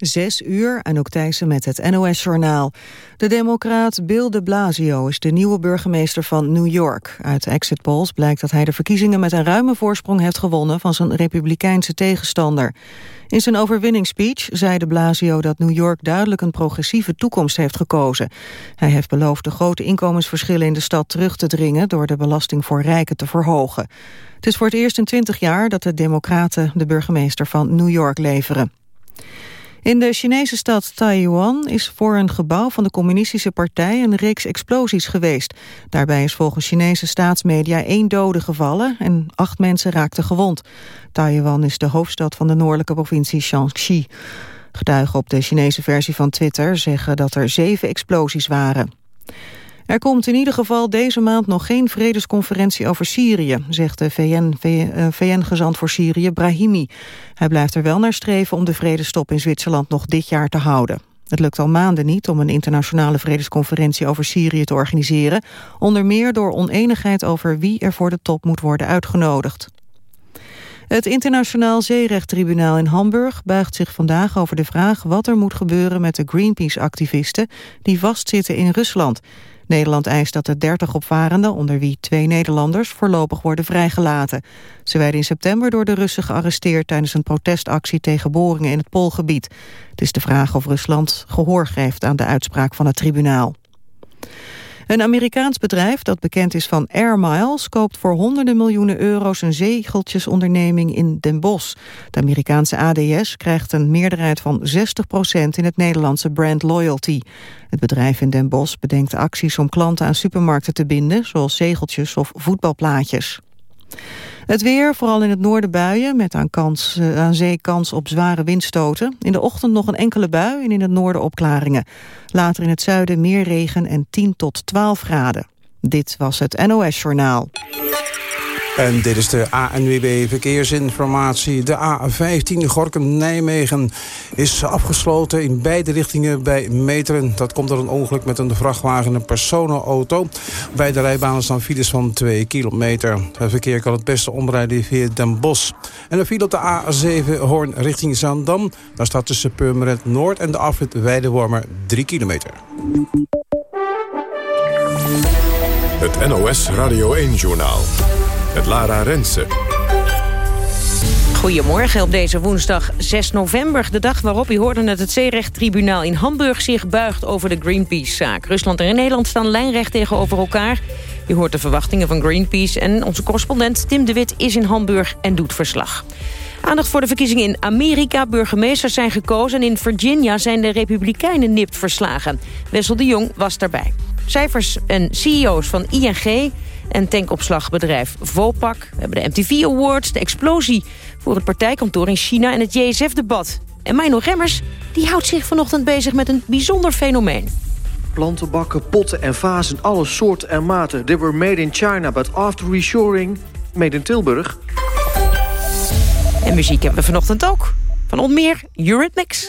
Zes uur, en ook Thijssen met het NOS-journaal. De democraat Bill de Blasio is de nieuwe burgemeester van New York. Uit exit polls blijkt dat hij de verkiezingen met een ruime voorsprong heeft gewonnen van zijn republikeinse tegenstander. In zijn overwinningsspeech zei de Blasio dat New York duidelijk een progressieve toekomst heeft gekozen. Hij heeft beloofd de grote inkomensverschillen in de stad terug te dringen door de belasting voor rijken te verhogen. Het is voor het eerst in twintig jaar dat de democraten de burgemeester van New York leveren. In de Chinese stad Taiwan is voor een gebouw van de communistische partij een reeks explosies geweest. Daarbij is volgens Chinese staatsmedia één dode gevallen en acht mensen raakten gewond. Taiwan is de hoofdstad van de noordelijke provincie Shaanxi. Getuigen op de Chinese versie van Twitter zeggen dat er zeven explosies waren. Er komt in ieder geval deze maand nog geen vredesconferentie over Syrië, zegt de VN-gezant eh, voor Syrië Brahimi. Hij blijft er wel naar streven om de vredestop in Zwitserland nog dit jaar te houden. Het lukt al maanden niet om een internationale vredesconferentie over Syrië te organiseren, onder meer door oneenigheid over wie er voor de top moet worden uitgenodigd. Het Internationaal Zeerechttribunaal in Hamburg buigt zich vandaag over de vraag wat er moet gebeuren met de Greenpeace-activisten die vastzitten in Rusland. Nederland eist dat de 30 opvarenden, onder wie twee Nederlanders, voorlopig worden vrijgelaten. Ze werden in september door de Russen gearresteerd tijdens een protestactie tegen boringen in het Poolgebied. Het is de vraag of Rusland gehoor geeft aan de uitspraak van het tribunaal. Een Amerikaans bedrijf dat bekend is van Air Miles... koopt voor honderden miljoenen euro's een zegeltjesonderneming in Den Bosch. De Amerikaanse ADS krijgt een meerderheid van 60% in het Nederlandse brand Loyalty. Het bedrijf in Den Bosch bedenkt acties om klanten aan supermarkten te binden... zoals zegeltjes of voetbalplaatjes. Het weer, vooral in het noorden buien, met aan, kans, uh, aan zee kans op zware windstoten. In de ochtend nog een enkele bui en in het noorden opklaringen. Later in het zuiden meer regen en 10 tot 12 graden. Dit was het NOS Journaal. En dit is de ANWB Verkeersinformatie. De A15 Gorkum-Nijmegen is afgesloten in beide richtingen bij Meteren. Dat komt door een ongeluk met een vrachtwagen en een personenauto. Bij de rijbanen staan files van 2 kilometer. Het verkeer kan het beste omrijden via Den Bosch. En de file op de A7 Hoorn richting Zaandam. Daar staat tussen Purmerend Noord en de afrit Weidewormer 3 kilometer. Het NOS Radio 1-journaal met Lara Rensen. Goedemorgen op deze woensdag 6 november. De dag waarop, u hoorde het, het zeerechttribunaal in Hamburg zich buigt over de Greenpeace-zaak. Rusland en Nederland staan lijnrecht tegenover elkaar. U hoort de verwachtingen van Greenpeace en onze correspondent Tim de Wit is in Hamburg en doet verslag. Aandacht voor de verkiezingen in Amerika. Burgemeesters zijn gekozen en in Virginia zijn de Republikeinen nipt verslagen. Wessel de Jong was daarbij. Cijfers en CEO's van ING en tankopslagbedrijf Vopak. We hebben de MTV Awards, de explosie voor het partijkantoor in China... en het JSF-debat. En Mino Remmers die houdt zich vanochtend bezig met een bijzonder fenomeen. Plantenbakken, potten en vazen, alle soorten en maten. They were made in China, but after reshoring, made in Tilburg. En muziek hebben we vanochtend ook. Van onder meer Eurythmics.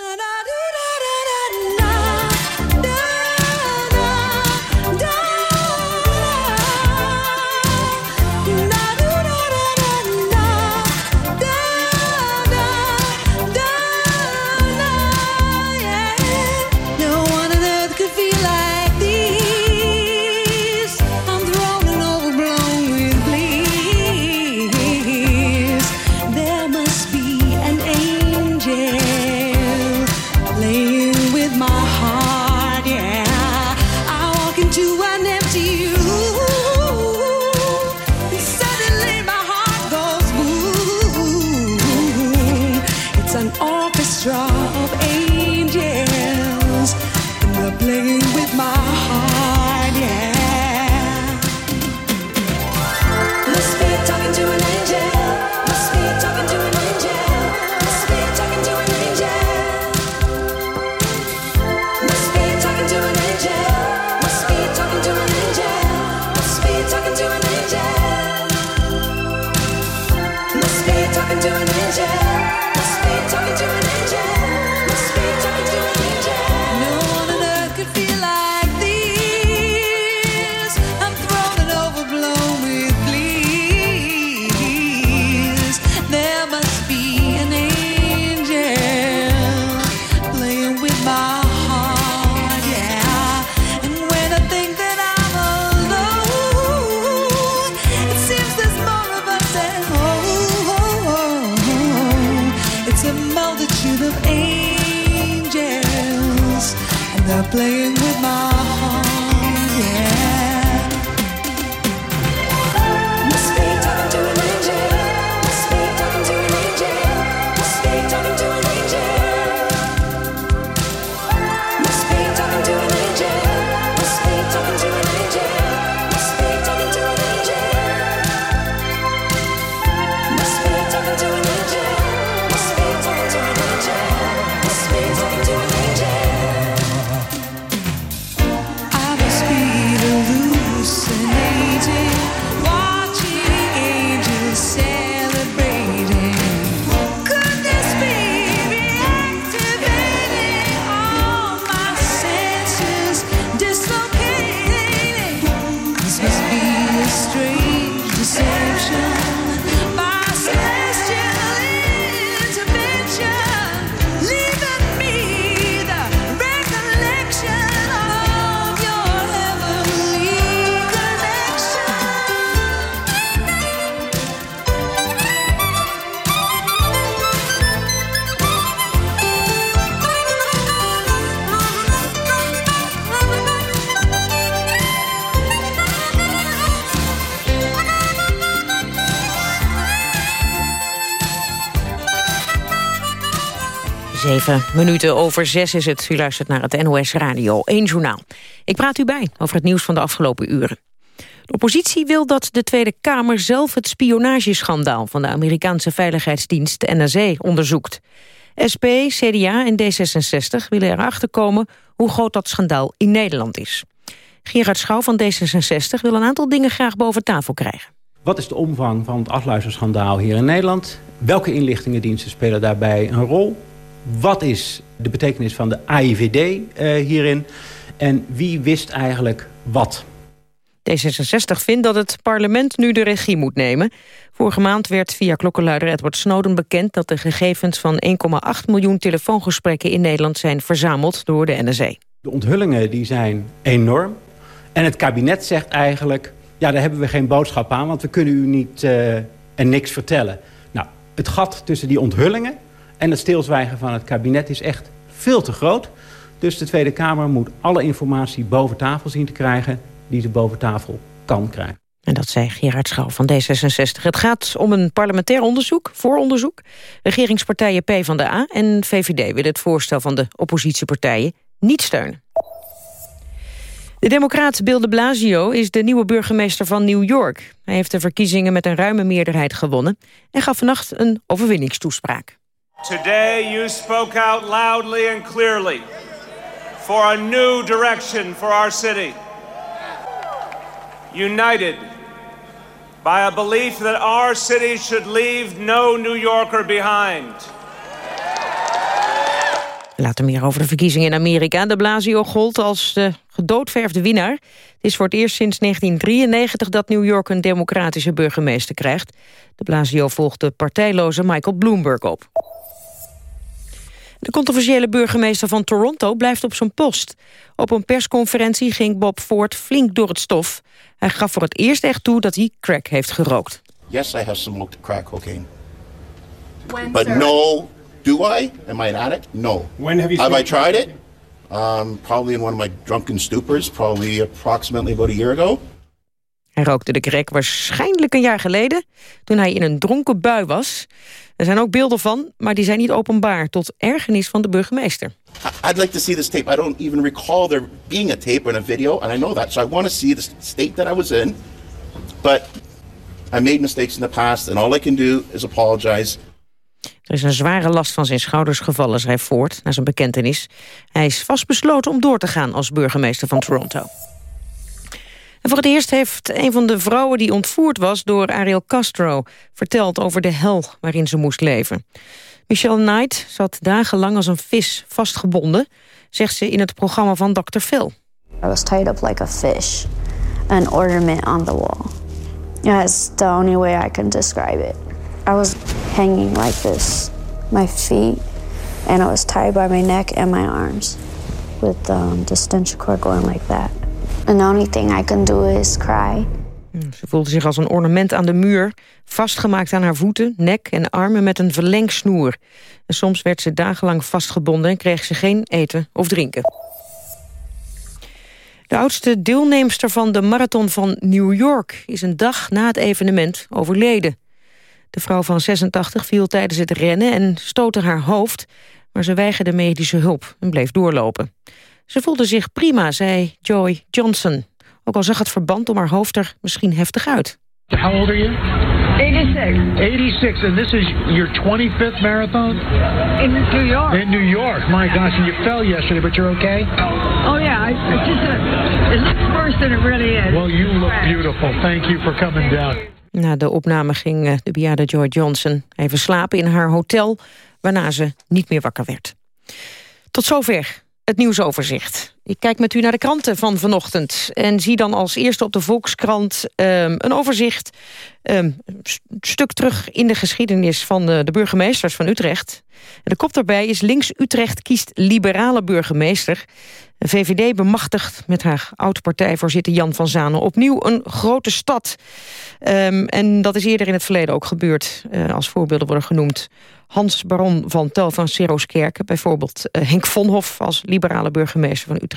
Zeven minuten over zes is het. U luistert naar het NOS Radio 1 Journaal. Ik praat u bij over het nieuws van de afgelopen uren. De oppositie wil dat de Tweede Kamer zelf het spionageschandaal... van de Amerikaanse veiligheidsdienst NSA onderzoekt. SP, CDA en D66 willen erachter komen hoe groot dat schandaal in Nederland is. Gerard Schouw van D66 wil een aantal dingen graag boven tafel krijgen. Wat is de omvang van het afluisterschandaal hier in Nederland? Welke inlichtingendiensten spelen daarbij een rol? Wat is de betekenis van de AIVD uh, eh, hierin? En wie wist eigenlijk wat? D66 vindt dat het parlement nu de regie moet nemen. Vorige maand werd via klokkenluider Edward Snowden bekend... dat de gegevens van 1,8 miljoen telefoongesprekken in Nederland... zijn verzameld door de NSA. De onthullingen die zijn enorm. En het kabinet zegt eigenlijk... ja, daar hebben we geen boodschap aan... want we kunnen u niet uh, en niks vertellen. Nou, het gat tussen die onthullingen en het stilzwijgen van het kabinet is echt veel te groot. Dus de Tweede Kamer moet alle informatie boven tafel zien te krijgen... die ze boven tafel kan krijgen. En dat zei Gerard Schouw van D66. Het gaat om een parlementair onderzoek, vooronderzoek. Regeringspartijen PvdA en VVD willen het voorstel van de oppositiepartijen niet steunen. De democraat Bill de Blasio is de nieuwe burgemeester van New York. Hij heeft de verkiezingen met een ruime meerderheid gewonnen... en gaf vannacht een overwinningstoespraak. Today you spoke out loudly and clearly for a new direction for our city. United by a belief that our city should leave no New Yorker behind. Later meer over de verkiezingen in Amerika. De Blasio gold als de gedoodverfde winnaar. Het is voor het eerst sinds 1993 dat New York een democratische burgemeester krijgt. De Blasio volgt de partijloze Michael Bloomberg op. De controversiële burgemeester van Toronto blijft op zijn post. Op een persconferentie ging Bob Ford flink door het stof. Hij gaf voor het eerst echt toe dat hij crack heeft gerookt. Yes, I have smoked crack cocaine. When, But sir? no, do I? Am I an addict? No. When have you Have I tried it? Um, probably in one of my drunken stupors, probably approximately about a year ago. Hij rookte de crack waarschijnlijk een jaar geleden, toen hij in een dronken bui was. Er zijn ook beelden van, maar die zijn niet openbaar... tot ergernis van de burgemeester. I'd like to see this tape. I don't even recall there being a tape and a video, and I know that. So I want to see the state that I was in. But I made mistakes in the past, and all I can do is apologize. Er is een zware last van zijn schouders gevallen, schrijft Ford, na zijn bekentenis. Hij is vastbesloten om door te gaan als burgemeester van Toronto. Voor het eerst heeft een van de vrouwen die ontvoerd was door Ariel Castro... verteld over de hel waarin ze moest leven. Michelle Knight zat dagenlang als een vis vastgebonden... zegt ze in het programma van Dr. Phil. I was tied up like a fish. An ornament on the wall. It's the only way I can describe it. I was hanging like this. My feet. And I was tied by my neck and my arms. With um, the stench going like that. And the only thing I can do is cry. Ze voelde zich als een ornament aan de muur, vastgemaakt aan haar voeten, nek en armen met een verlengsnoer. En soms werd ze dagenlang vastgebonden en kreeg ze geen eten of drinken. De oudste deelnemster van de Marathon van New York is een dag na het evenement overleden. De vrouw van 86 viel tijdens het rennen en stootte haar hoofd, maar ze weigerde medische hulp en bleef doorlopen. Ze voelde zich prima, zei Joy Johnson. Ook al zag het verband om haar hoofd er misschien heftig uit. How old are you? 86. 86, and this is your 25th marathon? In New York. In New York. My gosh, and you fell yesterday, but you're okay? Oh yeah, I, it's just a, it looks worse than it really is. Well, you look beautiful. Thank you for coming down. Na de opname ging eh, de bejaarde Joy Johnson even slapen in haar hotel... waarna ze niet meer wakker werd. Tot zover het nieuwsoverzicht. Ik kijk met u naar de kranten van vanochtend... en zie dan als eerste op de Volkskrant um, een overzicht... Um, stuk terug in de geschiedenis van de, de burgemeesters van Utrecht. De kop daarbij is Links Utrecht kiest liberale burgemeester. VVD bemachtigt met haar oud-partijvoorzitter Jan van Zanen... opnieuw een grote stad. Um, en dat is eerder in het verleden ook gebeurd. Uh, als voorbeelden worden genoemd Hans Baron van Tel van Seroskerken. Bijvoorbeeld uh, Henk Vonhof als liberale burgemeester van Utrecht.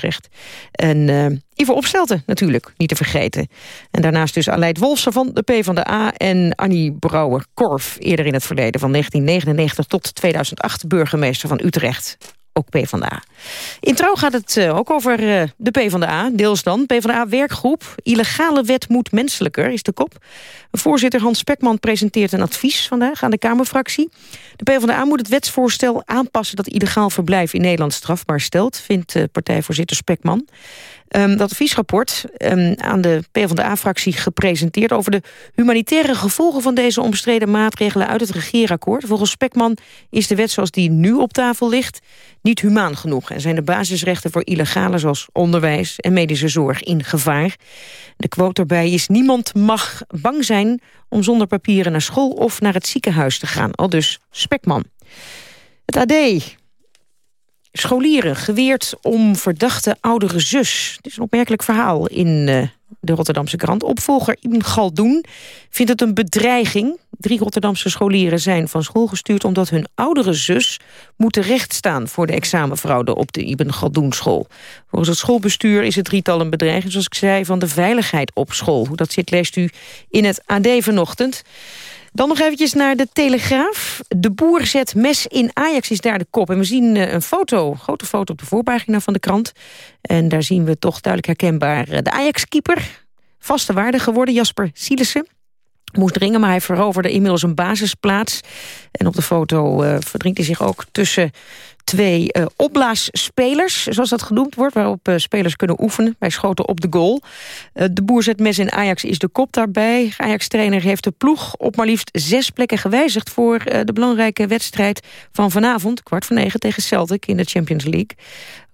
En uh, Ivo Opstelten natuurlijk, niet te vergeten. En daarnaast dus Aleid Wolfsen van de PvdA... en Annie Brouwer-Korf, eerder in het verleden... van 1999 tot 2008 burgemeester van Utrecht ook PvdA. In trouw gaat het uh, ook over uh, de PvdA, deels dan. PvdA-werkgroep, illegale wet moet menselijker, is de kop. Voorzitter Hans Spekman presenteert een advies vandaag aan de Kamerfractie. De PvdA moet het wetsvoorstel aanpassen dat illegaal verblijf in Nederland strafbaar stelt, vindt uh, partijvoorzitter Spekman. Um, dat adviesrapport um, aan de PvdA-fractie gepresenteerd... over de humanitaire gevolgen van deze omstreden maatregelen uit het regeerakkoord. Volgens Spekman is de wet zoals die nu op tafel ligt niet humaan genoeg... zijn de basisrechten voor illegalen zoals onderwijs en medische zorg in gevaar. De quote erbij is niemand mag bang zijn om zonder papieren naar school of naar het ziekenhuis te gaan. Al dus Spekman. Het AD Scholieren geweerd om verdachte oudere zus. Het is een opmerkelijk verhaal in uh, de Rotterdamse krant. Opvolger Ibn Galdoen vindt het een bedreiging. Drie Rotterdamse scholieren zijn van school gestuurd... omdat hun oudere zus moet terechtstaan voor de examenfraude op de Ibn Galdoen school. Volgens het schoolbestuur is het drietal een bedreiging... zoals ik zei, van de veiligheid op school. Hoe dat zit leest u in het AD vanochtend. Dan nog eventjes naar de Telegraaf. De boer zet mes in Ajax is daar de kop. En we zien eh, een foto, een grote foto op de voorpagina van de krant. En daar zien we toch duidelijk herkenbaar eh, de Ajax-keeper. Vaste waarde geworden, Jasper Sielissen moest dringen, maar hij veroverde inmiddels een basisplaats. En op de foto uh, verdrinkt hij zich ook tussen twee uh, opblaasspelers, zoals dat genoemd wordt... waarop uh, spelers kunnen oefenen bij schoten op de goal. De boer zet mes in Ajax is de kop daarbij. Ajax-trainer heeft de ploeg op maar liefst zes plekken gewijzigd... voor de belangrijke wedstrijd van vanavond, kwart voor negen... tegen Celtic in de Champions League.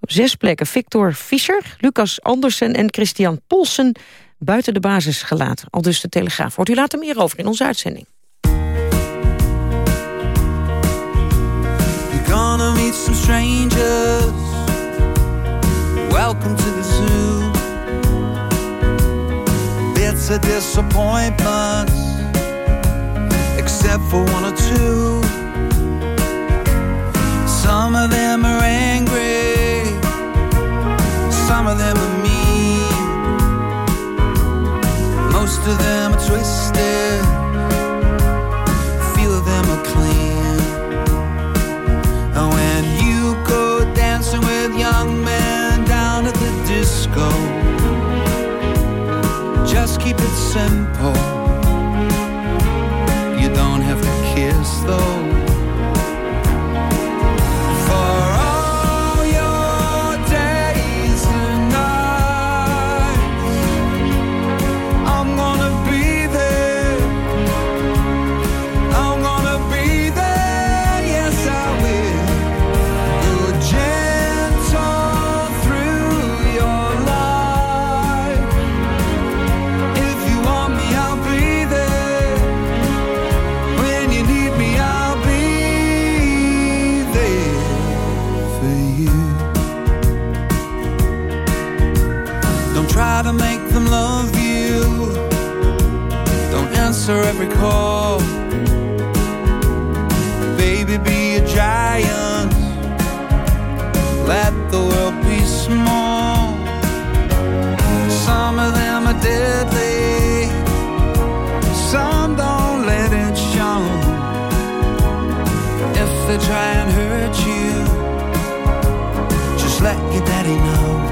Op zes plekken Victor Fischer, Lucas Andersen en Christian Polsen... buiten de basis gelaten. Al dus de Telegraaf. Hoort u later meer over in onze uitzending. gonna meet some strangers. Welcome to the zoo. Bits of disappointments, except for one or two. Some of them are angry, some of them are Most of them are twisted, few of them are clean. And when you go dancing with young men down at the disco, just keep it simple. You don't have to kiss though. Answer every call. Baby, be a giant. Let the world be small. Some of them are deadly. Some don't let it show. If they try and hurt you, just let your daddy know.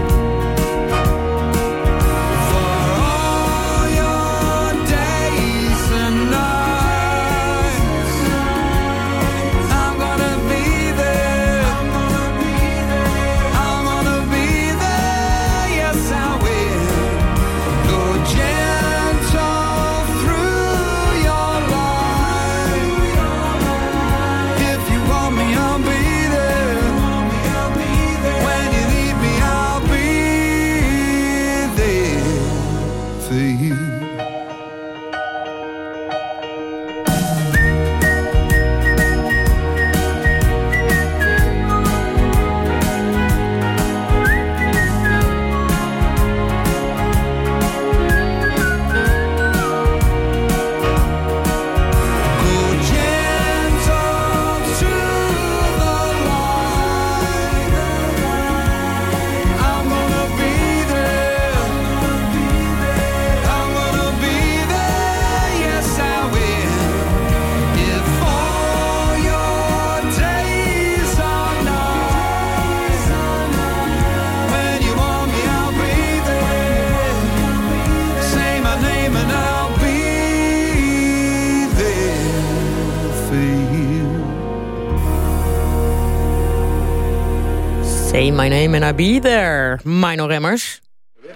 Say my name and I'll be there. Mino Remmers,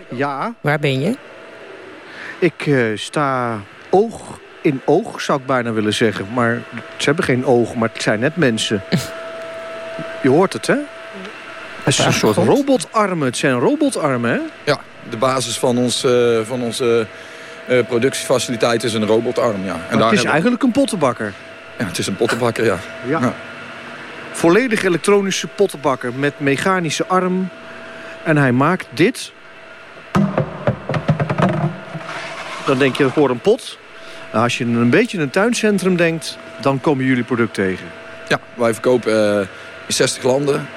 Ja, waar ben je? ik eh, sta oog in oog, zou ik bijna willen zeggen. Maar ze hebben geen oog, maar het zijn net mensen. Je hoort het, hè? Het is een soort robotarmen. Het zijn robotarmen, hè? Ja, de basis van, ons, eh, van onze eh, productiefaciliteit is een robotarm, ja. En Maar het is hebben- eigenlijk een pottenbakker. Ja, het is een pottenbakker, ja. Ja. Volledig elektronische pottenbakker met mechanische arm. En hij maakt dit. Dan denk je, voor een pot. Nou, als je een beetje een tuincentrum denkt, dan komen jullie product tegen. Ja, wij verkopen eh, in 60 landen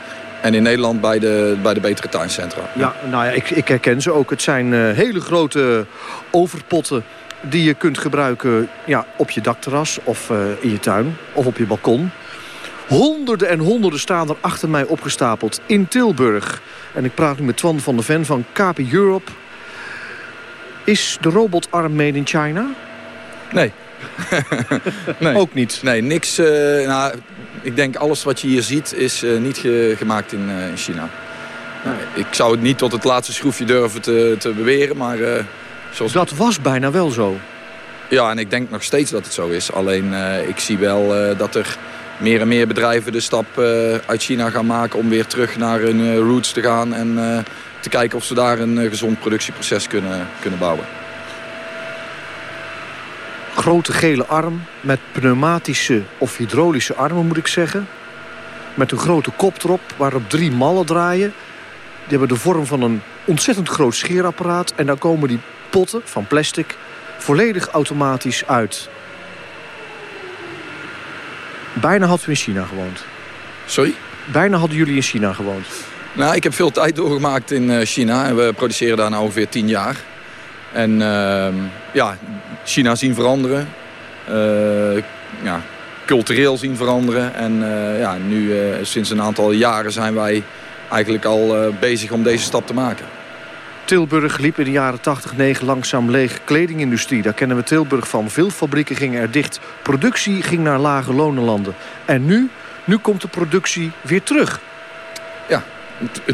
en in Nederland bij de, bij de betere tuincentra. Ja, nou ja, ik, ik herken ze ook. Het zijn eh, hele grote overpotten die je kunt gebruiken ja, op je dakterras of eh, in je tuin of op je balkon. Honderden en honderden staan er achter mij opgestapeld in Tilburg. En ik praat nu met Twan van der Ven van KP Europe. Is de robotarm made in China? Nee. nee. Ook niet? Nee, niks. eh, nou, ik denk alles wat je hier ziet is eh, niet ge- gemaakt in, eh, in China. Nou, ik zou het niet tot het laatste schroefje durven te, te beweren, maar... zoals... Dat was bijna wel zo. Ja, en ik denk nog steeds dat het zo is. Alleen ik zie wel dat er meer en meer bedrijven de stap eh, uit China gaan maken... om weer terug naar hun eh, roots te gaan en eh, te kijken of ze daar een gezond productieproces kunnen, kunnen bouwen. Grote gele arm met pneumatische of hydraulische armen, moet ik zeggen. Met een grote kop erop, waarop drie mallen draaien. Die hebben de vorm van een ontzettend groot scheerapparaat. En dan komen die potten van plastic volledig automatisch uit. Bijna hadden we in China gewoond. Sorry? Bijna hadden jullie in China gewoond. Nou, ik heb veel tijd doorgemaakt in eh, China. En we produceren daar nu ongeveer tien jaar. En ehm, ja, China zien veranderen. Eh, ja, cultureel zien veranderen. En eh, ja, nu sinds een aantal jaren zijn wij eigenlijk al bezig om deze stap te maken. Tilburg liep in de jaren 80, 9 langzaam leeg. Kledingindustrie, daar kennen we Tilburg van. Veel fabrieken gingen er dicht. Productie ging naar lage lonenlanden. En nu, nu komt de productie weer terug. Ja,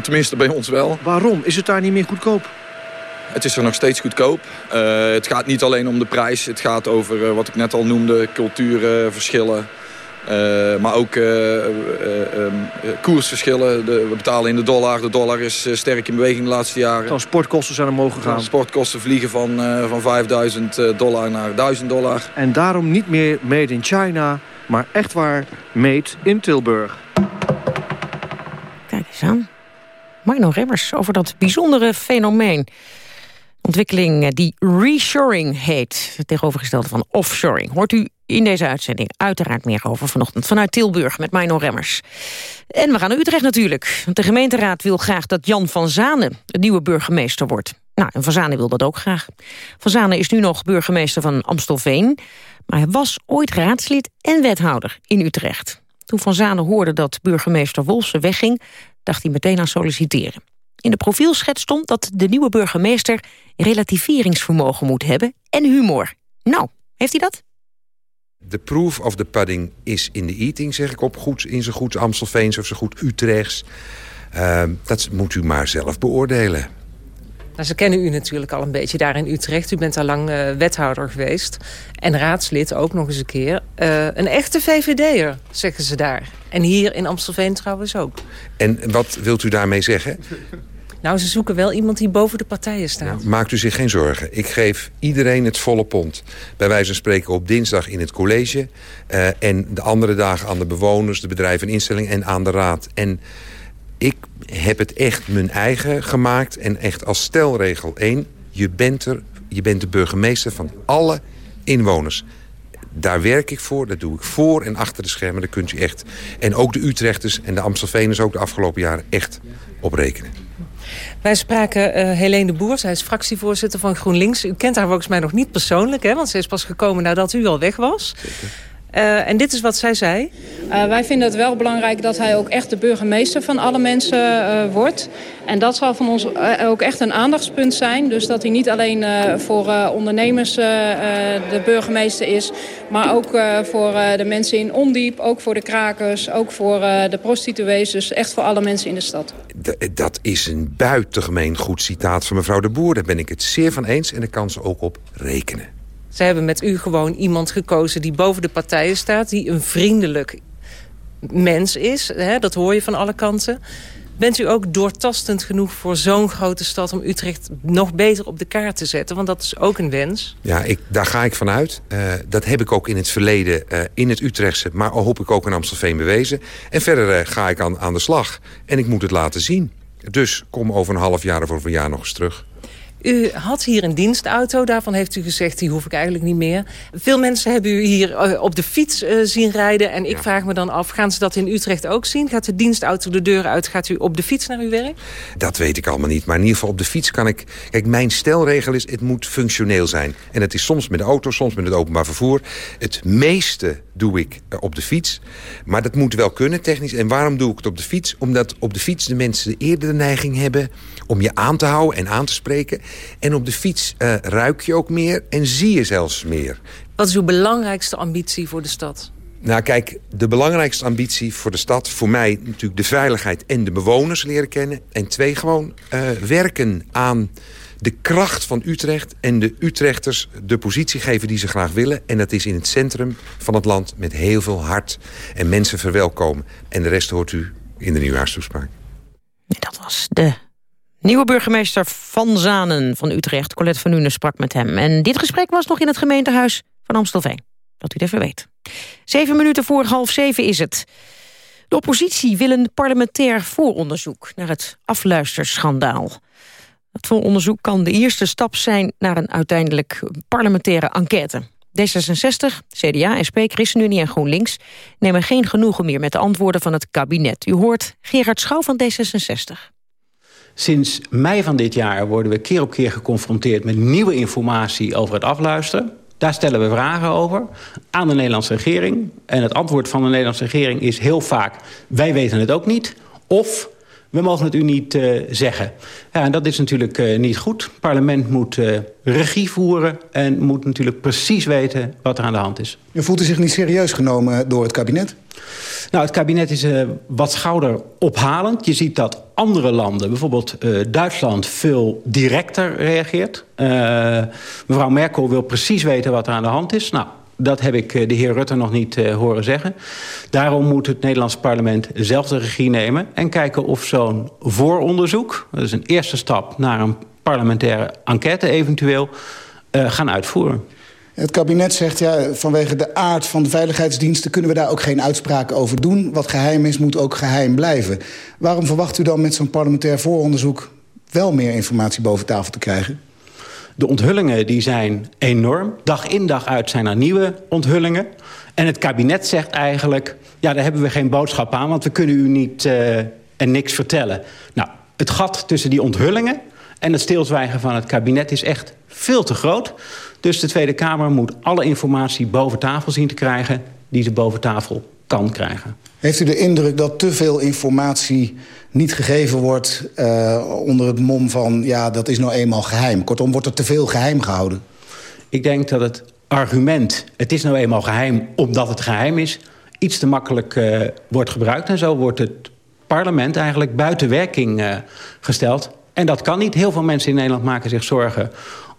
tenminste bij ons wel. Waarom? Is het daar niet meer goedkoop? Het is er nog steeds goedkoop. Eh, het gaat niet alleen om de prijs. Het gaat over eh, wat ik net al noemde, cultuurverschillen. Eh, maar ook eh, eh, ehm, eh, koersverschillen. De, we betalen in de dollar. De dollar is eh, sterk in beweging de laatste jaren. Transportkosten zijn omhoog gegaan. Transportkosten vliegen van, eh, van 5000 dollar naar 1000 dollar. En daarom niet meer made in China, maar echt waar made in Tilburg. Kijk eens aan. Marno Remmers over dat bijzondere fenomeen. Ontwikkeling die reshoring heet. Het tegenovergestelde van offshoring. Hoort u in deze uitzending uiteraard meer over vanochtend. Vanuit Tilburg met Marno Remmers. En we gaan naar Utrecht natuurlijk. Want de gemeenteraad wil graag dat Jan van Zanen de nieuwe burgemeester wordt. Nou, en Van Zanen wil dat ook graag. Van Zanen is nu nog burgemeester van Amstelveen. Maar hij was ooit raadslid en wethouder in Utrecht. Toen Van Zanen hoorde dat burgemeester Wolfsen wegging... dacht hij meteen aan solliciteren. In de profielschets stond dat de nieuwe burgemeester... relativeringsvermogen moet hebben en humor. Nou, heeft hij dat? De proof of the pudding is in de eating, zeg ik op goed, in zijn goed Amstelveens of zo goed Utrechts. Uh, dat moet u maar zelf beoordelen. Nou, ze kennen u natuurlijk al een beetje daar in Utrecht. U bent daar lang uh, wethouder geweest. En raadslid ook nog eens een keer. Uh, een echte VVD'er, zeggen ze daar. En hier in Amstelveen trouwens ook. En wat wilt u daarmee zeggen? Nou, ze zoeken wel iemand die boven de partijen staat. Nou, maakt u zich geen zorgen. Ik geef iedereen het volle pond. Bij wijze van spreken op dinsdag in het college. Uh, en de andere dagen aan de bewoners, de bedrijven en instellingen en aan de raad. En ik heb het echt mijn eigen gemaakt. En echt als stelregel één. Je bent, er, je bent de burgemeester van alle inwoners. Daar werk ik voor, dat doe ik voor en achter de schermen. Daar kunt u echt. En ook de Utrechters en de Amstelveners ook de afgelopen jaren echt op rekenen. Wij spraken uh, Helene de Boer, zij is fractievoorzitter van GroenLinks. U kent haar volgens mij nog niet persoonlijk, hè, want ze is pas gekomen nadat u al weg was. Uh, en dit is wat zij zei. Uh, wij vinden het wel belangrijk dat hij ook echt de burgemeester van alle mensen uh, wordt. En dat zal van ons ook echt een aandachtspunt zijn. Dus dat hij niet alleen voor ondernemers de burgemeester is... maar ook voor de mensen in Ondiep, ook voor de krakers... ook voor de prostituees, dus echt voor alle mensen in de stad. D dat is een buitengemeen goed citaat van mevrouw de Boer. Daar ben ik het zeer van eens en daar kan ze ook op rekenen. Ze hebben met u gewoon iemand gekozen die boven de partijen staat... die een vriendelijk mens is, hè, dat hoor je van alle kanten. Bent u ook doortastend genoeg voor zo'n grote stad... om Utrecht nog beter op de kaart te zetten? Want dat is ook een wens. Ja, ik, daar ga ik vanuit. Uh, dat heb ik ook in het verleden uh, in het Utrechtse... maar hoop ik ook in Amstelveen bewezen. En verder uh, ga ik aan, aan de slag. En ik moet het laten zien. Dus kom over een half jaar of over een jaar nog eens terug. U had hier een dienstauto, daarvan heeft u gezegd... die hoef ik eigenlijk niet meer. Veel mensen hebben u hier uh, op de fiets uh, zien rijden. En ik ja. vraag me dan af, gaan ze dat in Utrecht ook zien? Gaat de dienstauto de deur uit? Gaat u op de fiets naar uw werk? Dat weet ik allemaal niet. Maar in ieder geval op de fiets kan ik... Kijk, mijn stelregel is, het moet functioneel zijn. En het is soms met de auto, soms met het openbaar vervoer. Het meeste doe ik uh, op de fiets. Maar dat moet wel kunnen technisch. En waarom doe ik het op de fiets? Omdat op de fiets de mensen eerder de neiging hebben... om je aan te houden en aan te spreken... En op de fiets uh, ruik je ook meer en zie je zelfs meer. Wat is uw belangrijkste ambitie voor de stad? Nou kijk, de belangrijkste ambitie voor de stad... voor mij natuurlijk de veiligheid en de bewoners leren kennen. En twee, gewoon uh, werken aan de kracht van Utrecht... en de Utrechters de positie geven die ze graag willen. En dat is in het centrum van het land met heel veel hart. En mensen verwelkomen. En de rest hoort u in de nieuwjaarstoespraak. Dat was de Nieuwe burgemeester Van Zanen van Utrecht, Colette van Nuenen, sprak met hem. En dit gesprek was nog in het gemeentehuis van Amstelveen. Dat u even weet. Zeven minuten voor half zeven is het. De oppositie wil een parlementair vooronderzoek naar het afluisterschandaal. Het vooronderzoek kan de eerste stap zijn naar een uiteindelijk parlementaire enquête. D66, CDA, SP, ChristenUnie en GroenLinks nemen geen genoegen meer met de antwoorden van het kabinet. U hoort Gerard Schouw van D66. Sinds mei van dit jaar worden we keer op keer geconfronteerd... met nieuwe informatie over het afluisteren. Daar stellen we vragen over aan de Nederlandse regering. En het antwoord van de Nederlandse regering is heel vaak... wij weten het ook niet. Of we mogen het u niet uh, zeggen. Ja, en dat is natuurlijk uh, niet goed. Het parlement moet uh, regie voeren en moet natuurlijk precies weten wat er aan de hand is. U voelt u zich niet serieus genomen door het kabinet? Nou, het kabinet is wat schouderophalend. Je ziet dat andere landen, bijvoorbeeld Duitsland, veel directer reageert. Mevrouw Merkel wil precies weten wat er aan de hand is. Nou, dat heb ik eh, de heer Rutte nog niet uh, horen zeggen. Daarom moet het Nederlands parlement zelf de regie nemen... en kijken of zo'n vooronderzoek... dat is een eerste stap naar een parlementaire enquête eventueel... Uh, gaan uitvoeren. Het kabinet zegt, ja, vanwege de aard van de veiligheidsdiensten... kunnen we daar ook geen uitspraken over doen. Wat geheim is, moet ook geheim blijven. Waarom verwacht u dan met zo'n parlementair vooronderzoek... wel meer informatie boven tafel te krijgen? De onthullingen die zijn enorm. Dag in dag uit zijn er nieuwe onthullingen. En het kabinet zegt eigenlijk... ja, daar hebben we geen boodschap aan... want we kunnen u niet uh, en niks vertellen. Nou, het gat tussen die onthullingen... en het stilzwijgen van het kabinet is echt veel te groot. Dus de Tweede Kamer moet alle informatie boven tafel zien te krijgen... die ze boven tafel kan krijgen. Heeft u de indruk dat te veel informatie niet gegeven wordt... Uh, onder het mom van, ja, dat is nou eenmaal geheim? Kortom, wordt er te veel geheim gehouden? Ik denk dat het argument, het is nou eenmaal geheim omdat het geheim is... iets te makkelijk uh, wordt gebruikt. En zo wordt het parlement eigenlijk buiten werking uh, gesteld. En dat kan niet. Heel veel mensen in Nederland maken zich zorgen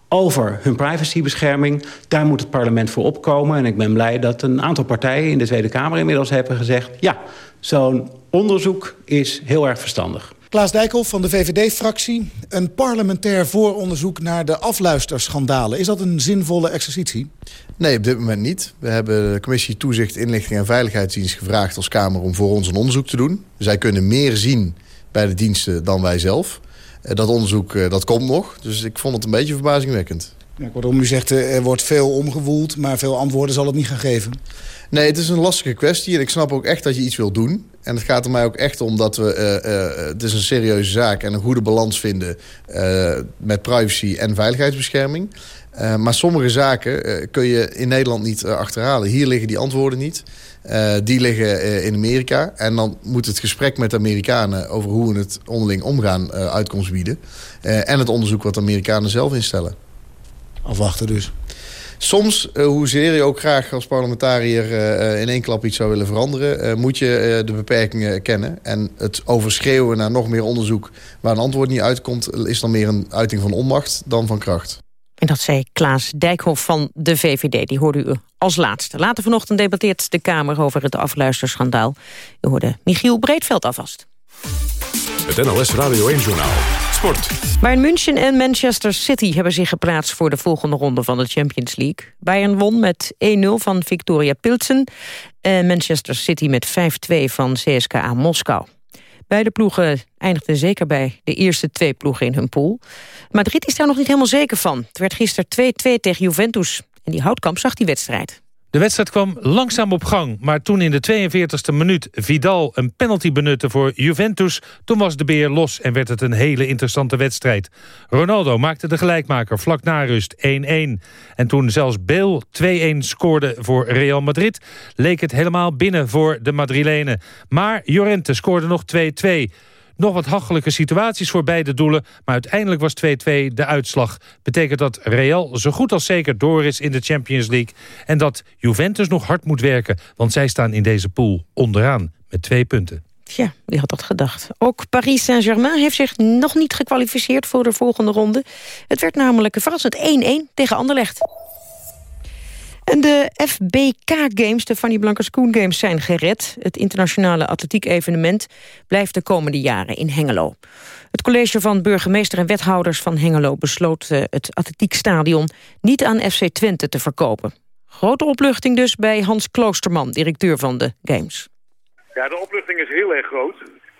over hun privacybescherming. Daar moet het parlement voor opkomen. En ik ben blij dat een aantal partijen in de Tweede Kamer inmiddels hebben gezegd... ja, zo'n onderzoek is heel erg verstandig. Klaas Dijkhoff van de VVD-fractie. Een parlementair vooronderzoek naar de afluisterschandalen. Is dat een zinvolle exercitie? Nee, op dit moment niet. We hebben de commissie Toezicht, Inlichting en Veiligheidsdienst gevraagd als Kamer om voor ons een onderzoek te doen. Zij kunnen meer zien bij de diensten dan wij zelf. Dat onderzoek dat komt nog, dus ik vond het een beetje verbazingwekkend. Ja, kortom, u zegt er wordt veel omgewoeld, maar veel antwoorden zal het niet gaan geven. Nee, het is een lastige kwestie en ik snap ook echt dat je iets wil doen. En het gaat er mij ook echt om dat we... Uh, uh, het is een serieuze zaak en een goede balans vinden... Uh, met privacy en veiligheidsbescherming. maar sommige zaken kun je in Nederland niet achterhalen. Hier liggen die antwoorden niet. Die liggen in Amerika. En dan moet het gesprek met de Amerikanen... over hoe we het onderling omgaan uitkomst bieden. en het onderzoek wat de Amerikanen zelf instellen. Afwachten dus. Soms, hoezeer je ook graag als parlementariër in één klap iets zou willen veranderen... Moet je de beperkingen kennen. En het overschreeuwen naar nog meer onderzoek waar een antwoord niet uitkomt... is dan meer een uiting van onmacht dan van kracht. En dat zei Klaas Dijkhoff van de VVD. Die hoorde u als laatste. Later vanochtend debatteert de Kamer over het afluisterschandaal. U hoorde Michiel Breedveld alvast. Het NOS Radio 1-journaal. Sport. Bayern München en Manchester City hebben zich geplaatst... voor de volgende ronde van de Champions League. Bayern won met 1-0 van Victoria Pilsen... en Manchester City met 5-2 van CSKA Moskou. Beide ploegen eindigden zeker bij de eerste twee ploegen in hun pool. Madrid is daar nog niet helemaal zeker van. Het werd gisteren 2-2 tegen Juventus. En die houtkamp zag die wedstrijd. De wedstrijd kwam langzaam op gang, maar toen in de 42e minuut Vidal een penalty benutte voor Juventus, toen was de beer los en werd het een hele interessante wedstrijd. Ronaldo maakte de gelijkmaker vlak na rust 1-1. En toen zelfs Bale 2-1 scoorde voor Real Madrid, leek het helemaal binnen voor de Madrilenen. Maar Llorente scoorde nog 2-2. Nog wat hachelijke situaties voor beide doelen, maar uiteindelijk was 2-2 de uitslag. Betekent dat Real zo goed als zeker door is in de Champions League... en dat Juventus nog hard moet werken, want zij staan in deze pool onderaan met twee punten. Tja, wie had dat gedacht. Ook Paris Saint-Germain heeft zich nog niet gekwalificeerd voor de volgende ronde. Het werd namelijk verrassend 1-1 tegen Anderlecht. En de FBK Games, de Fanny Blankers Koen Games, zijn gered. Het internationale atletiek-evenement blijft de komende jaren in Hengelo. Het college van burgemeester en wethouders van Hengelo... besloot uh, het atletiekstadion niet aan FC Twente te verkopen. Grote opluchting dus bij Hans Kloosterman, directeur van de Games. Ja, de opluchting is heel erg groot.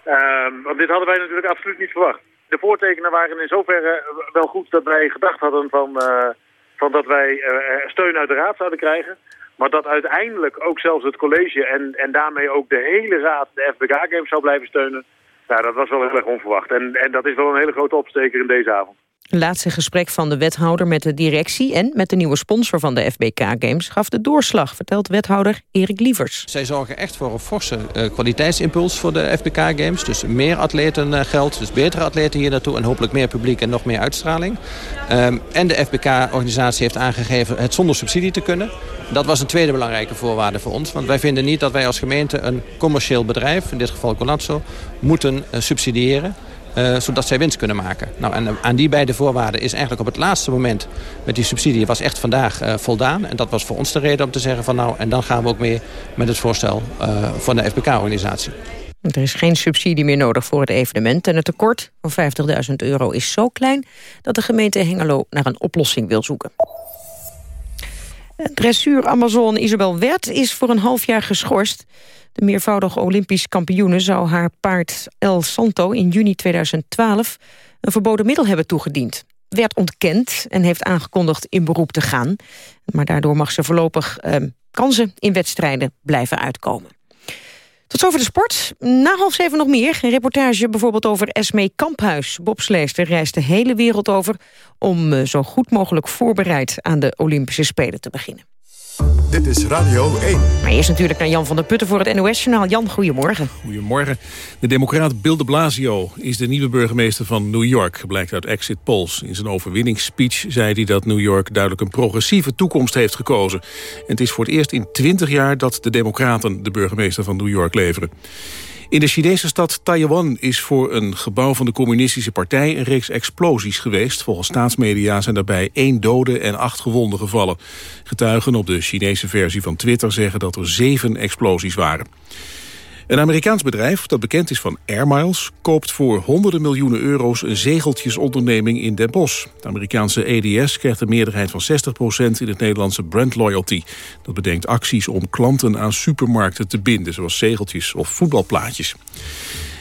Uh, want dit hadden wij natuurlijk absoluut niet verwacht. De voortekenen waren in zoverre wel goed dat wij gedacht hadden van... Uh, van dat wij uh, steun uit de raad zouden krijgen. Maar dat uiteindelijk ook zelfs het college en, en daarmee ook de hele raad de FBK-games zou blijven steunen. Nou, dat was wel heel erg onverwacht. En, en dat is wel een hele grote opsteker in deze avond. Laatste gesprek van de wethouder met de directie... en met de nieuwe sponsor van de FBK Games gaf de doorslag... vertelt wethouder Erik Lievers. Zij zorgen echt voor een forse uh, kwaliteitsimpuls voor de FBK Games. Dus meer atleten uh, geld, dus betere atleten hier naartoe... en hopelijk meer publiek en nog meer uitstraling. Um, en de FBK-organisatie heeft aangegeven het zonder subsidie te kunnen. Dat was een tweede belangrijke voorwaarde voor ons. Want wij vinden niet dat wij als gemeente een commercieel bedrijf... in dit geval Colazzo, moeten uh, subsidiëren... eh, zodat zij winst kunnen maken. Nou, en eh, aan die beide voorwaarden is eigenlijk op het laatste moment... met die subsidie was echt vandaag eh, voldaan. En dat was voor ons de reden om te zeggen van nou... en dan gaan we ook mee met het voorstel van de FBK-organisatie. Er is geen subsidie meer nodig voor het evenement... en het tekort van 50.000 euro is zo klein... dat de gemeente Hengelo naar een oplossing wil zoeken. Dressuur-Amazon Isabel Wert is voor een half jaar geschorst. De meervoudige Olympisch kampioene zou haar paard El Santo in juni 2012 een verboden middel hebben toegediend. Werd ontkend en heeft aangekondigd in beroep te gaan. Maar daardoor mag ze voorlopig eh, kansen in wedstrijden blijven uitkomen. Tot zover de sport. Na half zeven nog meer. Een reportage bijvoorbeeld over Esmee Kamphuis. Bobsleester reist de hele wereld over... om eh, zo goed mogelijk voorbereid aan de Olympische Spelen te beginnen. Dit is Radio 1. Maar eerst natuurlijk naar Jan van der Putten voor het NOS-journaal. Jan, goedemorgen. Goedemorgen. De democraat Bill de Blasio is de nieuwe burgemeester van New York, blijkt uit exit polls. In zijn overwinningsspeech zei hij dat New York duidelijk een progressieve toekomst heeft gekozen. En het is voor het eerst in 20 jaar dat de democraten de burgemeester van New York leveren. In de Chinese stad Taiwan is voor een gebouw van de communistische partij een reeks explosies geweest. Volgens staatsmedia zijn daarbij één dode en acht gewonden gevallen. Getuigen op de Chinese versie van Twitter zeggen dat er zeven explosies waren. Een Amerikaans bedrijf dat bekend is van Air Miles... koopt voor honderden miljoenen euro's een zegeltjesonderneming in Den Bosch. De Amerikaanse EDS krijgt een meerderheid van 60% in het Nederlandse Brand Loyalty. Dat bedenkt acties om klanten aan supermarkten te binden... zoals zegeltjes of voetbalplaatjes.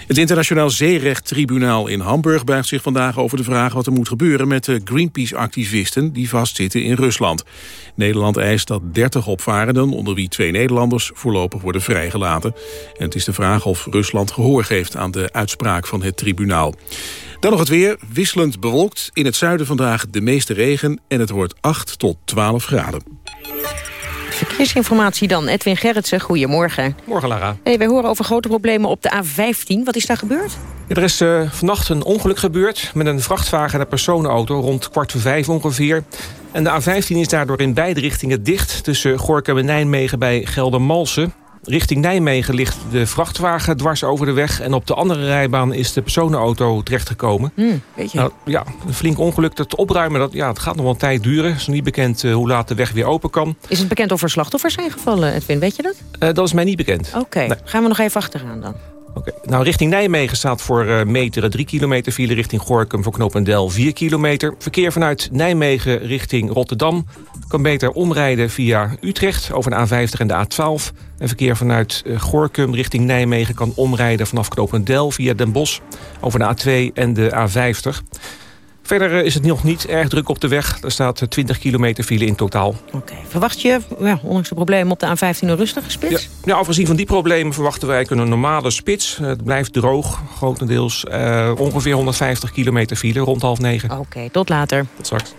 Het internationaal zeerechttribunaal in Hamburg buigt zich vandaag over de vraag wat er moet gebeuren met de Greenpeace-activisten die vastzitten in Rusland. Nederland eist dat 30 opvarenden, onder wie twee Nederlanders, voorlopig worden vrijgelaten. En het is de vraag of Rusland gehoor geeft aan de uitspraak van het tribunaal. Dan nog het weer, wisselend bewolkt. In het zuiden vandaag de meeste regen en het wordt 8 tot 12 graden. Verkeersinformatie dan. Edwin Gerritsen, goedemorgen. Morgen, Lara. Hey, wij horen over grote problemen op de A15. Wat is daar gebeurd? Ja, er is uh, vannacht een ongeluk gebeurd met een vrachtwagen en een personenauto... rond kwart voor vijf ongeveer. En de A15 is daardoor in beide richtingen dicht... tussen Gorkum en Nijmegen bij Geldermalsen. Richting Nijmegen ligt de vrachtwagen dwars over de weg... en op de andere rijbaan is de personenauto terechtgekomen. Hmm, weet je. Nou, ja, een flink ongeluk. Het opruimen, dat, ja, het gaat nog wel een tijd duren. Het is nog niet bekend uh, hoe laat de weg weer open kan. Is het bekend of er slachtoffers zijn gevallen, Edwin? Weet je dat? Uh, dat is mij niet bekend. Oké, okay. nee. gaan we nog even achteraan dan. Nou, richting Nijmegen staat voor uh, meteren 3 kilometer file. Richting Gorkum voor Knopendel 4 kilometer. Verkeer vanuit Nijmegen richting Rotterdam kan beter omrijden via Utrecht over de A50 en de A12. En verkeer vanuit uh, Gorkum richting Nijmegen kan omrijden vanaf Knopendel via Den Bosch over de A2 en de A50. Verder is het nog niet erg druk op de weg. Er staat 20 kilometer file in totaal. Oké. Okay. Verwacht je, ja, ondanks de problemen op de A15, een rustige spits? Ja, ja, afgezien van die problemen verwachten wij een normale spits. Het blijft droog, grotendeels. Uh, ongeveer 150 kilometer file, rond half negen. Oké, okay, tot later. Tot straks.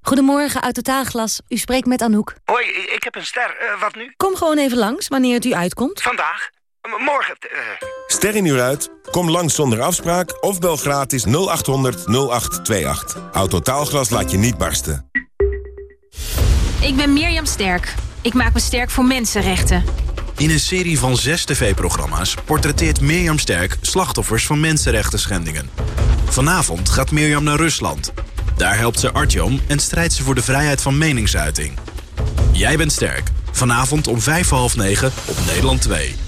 Goedemorgen, uit Totaalglas. U spreekt met Anouk. Hoi, ik heb een ster. Uh, wat nu? Kom gewoon even langs, wanneer het u uitkomt. Vandaag? Morgen. Uh... Ster in uur uit? Kom langs zonder afspraak of bel gratis 0800 0828. Autotaalglas laat je niet barsten. Ik ben Mirjam Sterk. Ik maak me sterk voor mensenrechten. In een serie van zes tv-programma's portretteert Mirjam Sterk slachtoffers van mensenrechten schendingen. Vanavond gaat Mirjam naar Rusland. Daar helpt ze Artyom en strijdt ze voor de vrijheid van meningsuiting. Jij bent sterk. Vanavond om vijf half negen op Nederland 2.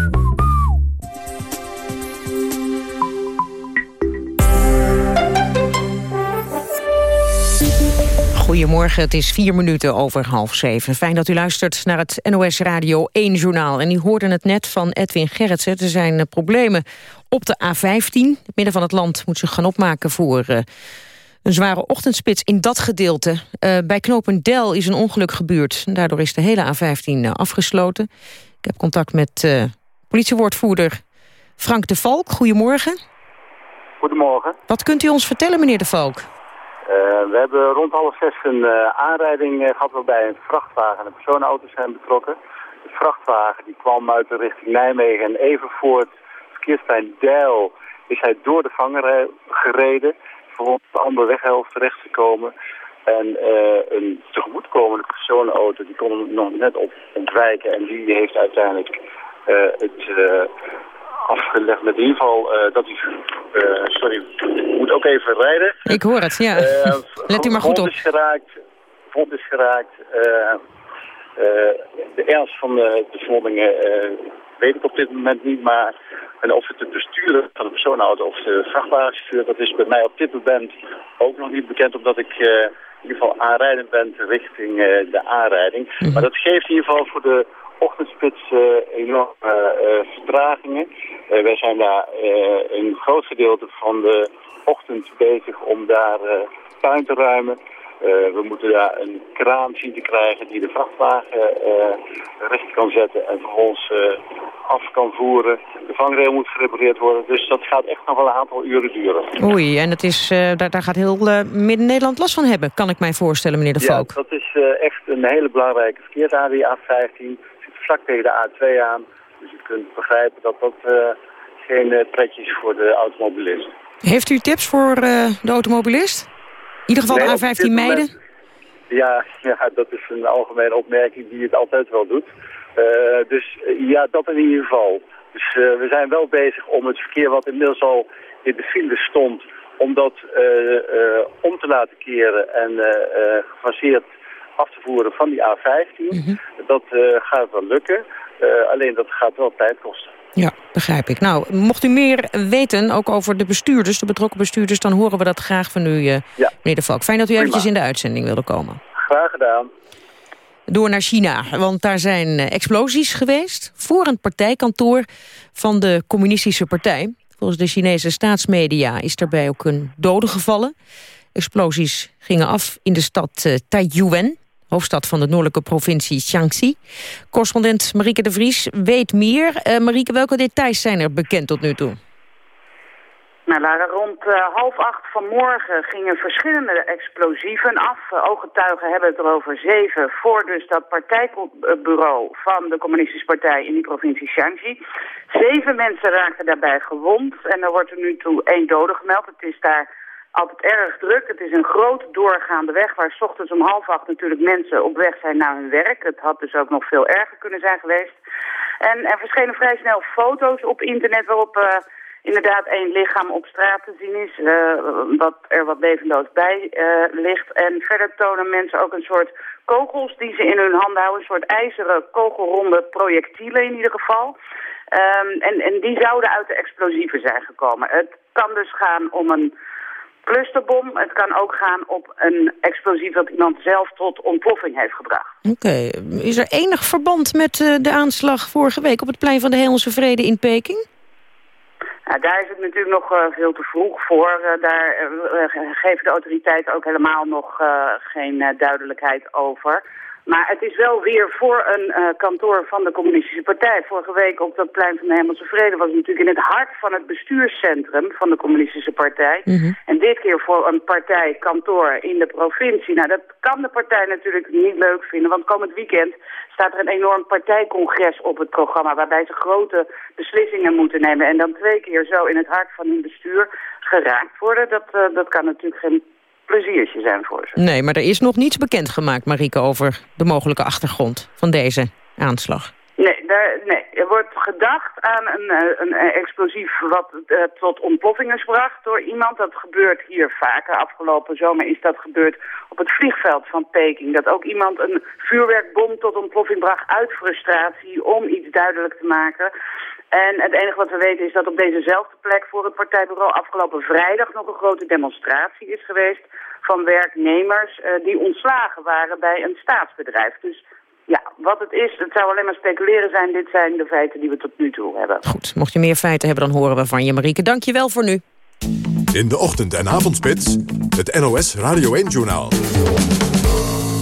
Goedemorgen, het is vier minuten over half zeven. Fijn dat u luistert naar het NOS Radio 1 Journaal. En u hoorde het net van Edwin Gerritsen. Er zijn problemen op de A15. Het midden van het land moet zich gaan opmaken voor... Uh, een zware ochtendspits in dat gedeelte. Uh, bij Knopendel is een ongeluk gebeurd. Daardoor is de hele A15 uh, afgesloten. Ik heb contact met uh, politiewoordvoerder Frank de Valk. Goedemorgen. Goedemorgen. Wat kunt u ons vertellen, meneer De Valk? We hebben rond half zes een aanrijding gehad waarbij een vrachtwagen en een personenauto zijn betrokken. De vrachtwagen die kwam uit de richting Nijmegen en even voor het verkeersplein Deil is hij door de vanger gereden. Vervolgens de andere weghelft terecht gekomen. En een tegemoetkomende personenauto die kon hem nog net op ontwijken. En die heeft uiteindelijk het afgelegd met in ieder geval uh, dat hij... Uh, sorry, ik moet ook even rijden. Ik hoor het, ja. Uh, Let u maar goed op. Is geraakt, vond is geraakt. de ernst van de verwondingen weet ik op dit moment niet, maar... En of het de bestuurder van de personenauto of de vrachtwagenchauffeur, dat is bij mij op dit moment ook nog niet bekend, omdat ik in ieder geval aanrijdend ben richting de aanrijding. Mm Maar dat geeft in ieder geval voor de ochtendspits enorme uh, vertragingen. Uh, wij zijn daar uh, een groot gedeelte van de ochtend bezig om daar puin te ruimen. we moeten daar een kraan zien te krijgen die de vrachtwagen recht kan zetten en vervolgens af kan voeren. De vangrail moet gerepareerd worden, dus dat gaat echt nog wel een aantal uren duren. Oei, en het is, daar, daar gaat heel Midden-Nederland last van hebben, kan ik mij voorstellen, meneer De Valk. Ja, dat is echt een hele belangrijke verkeersader, A15 vlak tegen de A2 aan. Dus je kunt begrijpen dat dat uh, geen pretje is voor de automobilist. Heeft u tips voor uh, de automobilist? In ieder geval de A15 meiden? Ja, ja, dat is een algemene opmerking die het altijd wel doet. dus ja, dat in ieder geval. Dus we zijn wel bezig om het verkeer wat inmiddels al in de file stond... om dat om te laten keren en gefaseerd af te voeren van die A15. Mhm. Dat uh, gaat wel lukken. Uh, alleen dat gaat wel tijd kosten. Ja, begrijp ik. Nou, mocht u meer weten, ook over de bestuurders, de betrokken bestuurders... dan horen we dat graag van u, uh, ja. meneer De Valk. Fijn dat u Prima. eventjes in de uitzending wilde komen. Graag gedaan. Door naar China, want daar zijn explosies geweest... voor een partijkantoor van de communistische partij. Volgens de Chinese staatsmedia is daarbij ook een dode gevallen. Explosies gingen af in de stad uh, Taiyuan hoofdstad van de noordelijke provincie Shaanxi. Correspondent Marieke de Vries weet meer. Uh, Marieke, welke details zijn er bekend tot nu toe? Nou, Lara, rond uh, half acht vanmorgen gingen verschillende explosieven af. Ooggetuigen hebben het er over zeven voor dus dat partijbureau van de communistische partij in die provincie Shaanxi. Zeven mensen raakten daarbij gewond en er wordt er nu toe één dode gemeld. Het is daar altijd erg druk. Het is een groot doorgaande weg waar s ochtends om half acht natuurlijk mensen op weg zijn naar hun werk. Het had dus ook nog veel erger kunnen zijn geweest. En er verschenen vrij snel foto's op internet waarop uh, inderdaad één lichaam op straat te zien is. Uh, dat er wat levenloos bij uh, ligt. En verder tonen mensen ook een soort kogels die ze in hun handen houden. Een soort ijzeren kogelronde projectielen in ieder geval. Um, en, en die zouden uit de explosieven zijn gekomen. Het kan dus gaan om een clusterbom. Het kan ook gaan op een explosief dat iemand zelf tot ontploffing heeft gebracht. Oké. Is er enig verband met uh, de aanslag vorige week op het plein van de Hemelse Vrede in Peking? Nou, daar is het natuurlijk nog uh, veel te vroeg voor. Uh, daar geven de autoriteiten ook helemaal nog geen duidelijkheid over. Maar het is wel weer voor een uh, kantoor van de communistische partij. Vorige week op dat plein van de Hemelse Vrede was natuurlijk in het hart van het bestuurscentrum van de communistische partij. Mhm. En dit keer voor een partijkantoor in de provincie. Nou, dat kan de partij natuurlijk niet leuk vinden, want komend weekend staat er een enorm partijcongres op het programma... waarbij ze grote beslissingen moeten nemen en dan twee keer zo in het hart van hun bestuur geraakt worden. Dat, uh, dat kan natuurlijk geen pleziertje zijn voor ze. Nee, maar er is nog niets bekendgemaakt, Marieke, over de mogelijke achtergrond van deze aanslag. Nee, daar, nee, er wordt gedacht aan een, eh, een explosief wat uh, tot ontploffing is gebracht door iemand. Dat gebeurt hier vaker. Afgelopen zomer is dat gebeurd op het vliegveld van Peking. Dat ook iemand een vuurwerkbom tot ontploffing bracht uit frustratie om iets duidelijk te maken. En het enige wat we weten is dat op dezezelfde plek voor het partijbureau afgelopen vrijdag nog een grote demonstratie is geweest van werknemers uh, die ontslagen waren bij een staatsbedrijf. Dus ja, wat het is, het zou alleen maar speculeren zijn. Dit zijn de feiten die we tot nu toe hebben. Goed, mocht je meer feiten hebben, dan horen we van je, Marieke. Dank je wel voor nu. In de ochtend- en avondspits, het NOS Radio 1-journaal.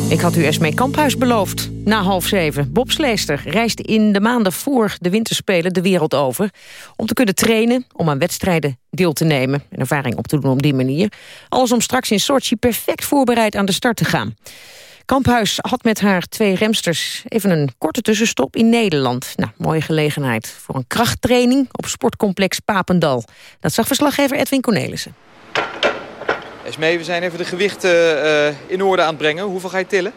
Ik had u Esmee Kamphuis beloofd. Na half zeven. Bob Sleester reist in de maanden voor de winterspelen de wereld over... om te kunnen trainen, om aan wedstrijden deel te nemen... en ervaring op te doen op die manier. Alles om straks in Sochi perfect voorbereid aan de start te gaan. Kamphuis had met haar twee remsters even een korte tussenstop in Nederland. Nou, mooie gelegenheid voor een krachttraining op sportcomplex Papendal. Dat zag verslaggever Edwin Cornelissen. Esmee, we zijn even de gewichten uh, in orde aan het brengen. Hoeveel ga je tillen?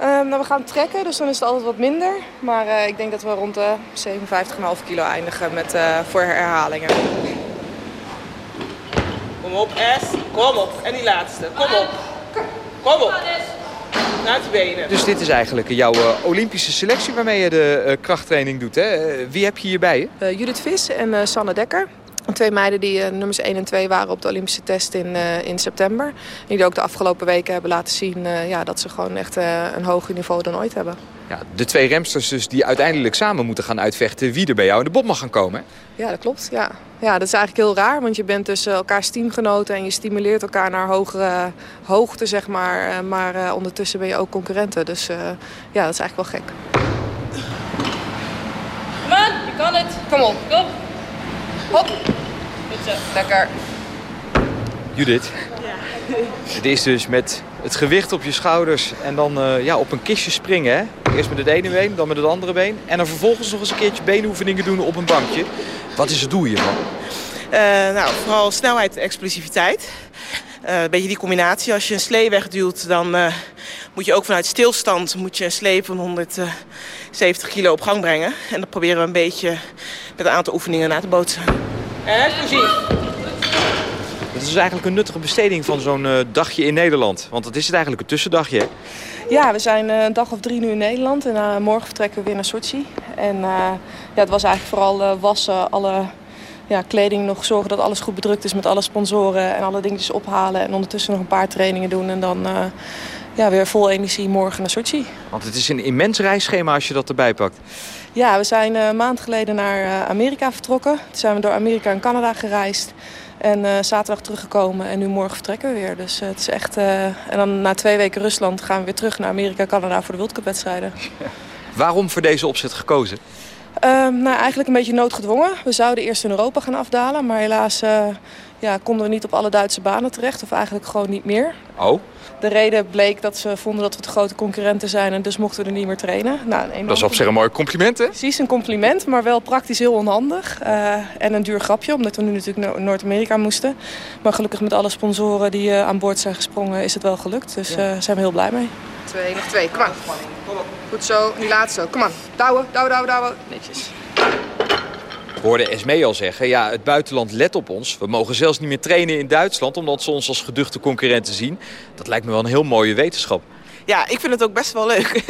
Uh, nou, we gaan trekken, dus dan is het altijd wat minder. Maar uh, ik denk dat we rond de 57,5 kilo eindigen met, voor herhalingen. Kom op, S. Kom op. En die laatste. Kom op. Kom op. Naar de benen. Dus dit is eigenlijk jouw Olympische selectie waarmee je de krachttraining doet. Hè? wie heb je hierbij? Judith Vis en Sanne Dekker. Twee meiden die uh, nummers 1 en 2 waren op de Olympische test in, uh, in september. En die ook de afgelopen weken hebben laten zien uh, ja, dat ze gewoon echt een hoger niveau dan ooit hebben. Ja, de twee remsters dus die uiteindelijk samen moeten gaan uitvechten wie er bij jou in de bob mag gaan komen. Hè? Ja, dat klopt. Ja. ja, dat is eigenlijk heel raar, want je bent tussen elkaars teamgenoten en je stimuleert elkaar naar hogere hoogte, zeg maar. maar ondertussen ben je ook concurrenten, dus ja, dat is eigenlijk wel gek. Kom aan, je kan het. Kom op. Kom. Hop. Lekker. Judith. Ja. Het is dus met het gewicht op je schouders en dan uh, ja, op een kistje springen. Hè? Eerst met het ene been, dan met het andere been. En dan vervolgens nog eens een keertje beenoefeningen doen op een bankje. Wat is het doel hiervan? Uh, nou, vooral snelheid en explosiviteit. Uh, een beetje die combinatie. Als je een slee wegduwt, dan uh, moet je ook vanuit stilstand moet je een slee van 170 kilo op gang brengen. En dat proberen we een beetje met een aantal oefeningen na te bootsen. Explosief. Het is dus eigenlijk een nuttige besteding van zo'n uh, dagje in Nederland. Want dat is het eigenlijk een tussendagje. Ja, we zijn een dag of drie nu in Nederland. En morgen vertrekken we weer naar Sochi. En ja, het was eigenlijk vooral wassen, alle ja, kleding nog zorgen dat alles goed bedrukt is met alle sponsoren en alle dingetjes ophalen. En ondertussen nog een paar trainingen doen en dan uh, ja, weer vol energie morgen naar Sochi. Want het is een immens reisschema als je dat erbij pakt. Ja, we zijn uh, een maand geleden naar uh, Amerika vertrokken. Toen zijn we door Amerika en Canada gereisd. En zaterdag teruggekomen en nu morgen vertrekken we weer. Dus het is echt... en dan na twee weken Rusland gaan we weer terug naar Amerika en Canada voor de World Cup wedstrijden. Waarom voor deze opzet gekozen? Uh, nou, eigenlijk een beetje noodgedwongen. We zouden eerst in Europa gaan afdalen, maar helaas uh, ja, konden we niet op alle Duitse banen terecht. Of eigenlijk gewoon niet meer. Oh? De reden bleek dat ze vonden dat we te grote concurrenten zijn en dus mochten we er niet meer trainen. Nou, een dat is op zich een mooi compliment, hè? Precies, een compliment, maar wel praktisch heel onhandig. Uh, en een duur grapje, omdat we nu natuurlijk naar Noord-Amerika moesten. Maar gelukkig met alle sponsoren die uh, aan boord zijn gesprongen is het wel gelukt. Dus daar uh, zijn we heel blij mee. Twee, nog twee, kom aan. Goed zo, die laatste. Kom aan, douwen, douwen, douwen, douwen. Netjes. We hoorden Esmee al zeggen, ja, het buitenland let op ons. We mogen zelfs niet meer trainen in Duitsland... omdat ze ons als geduchte concurrenten zien. Dat lijkt me wel een heel mooie wetenschap. Ja, ik vind het ook best wel leuk.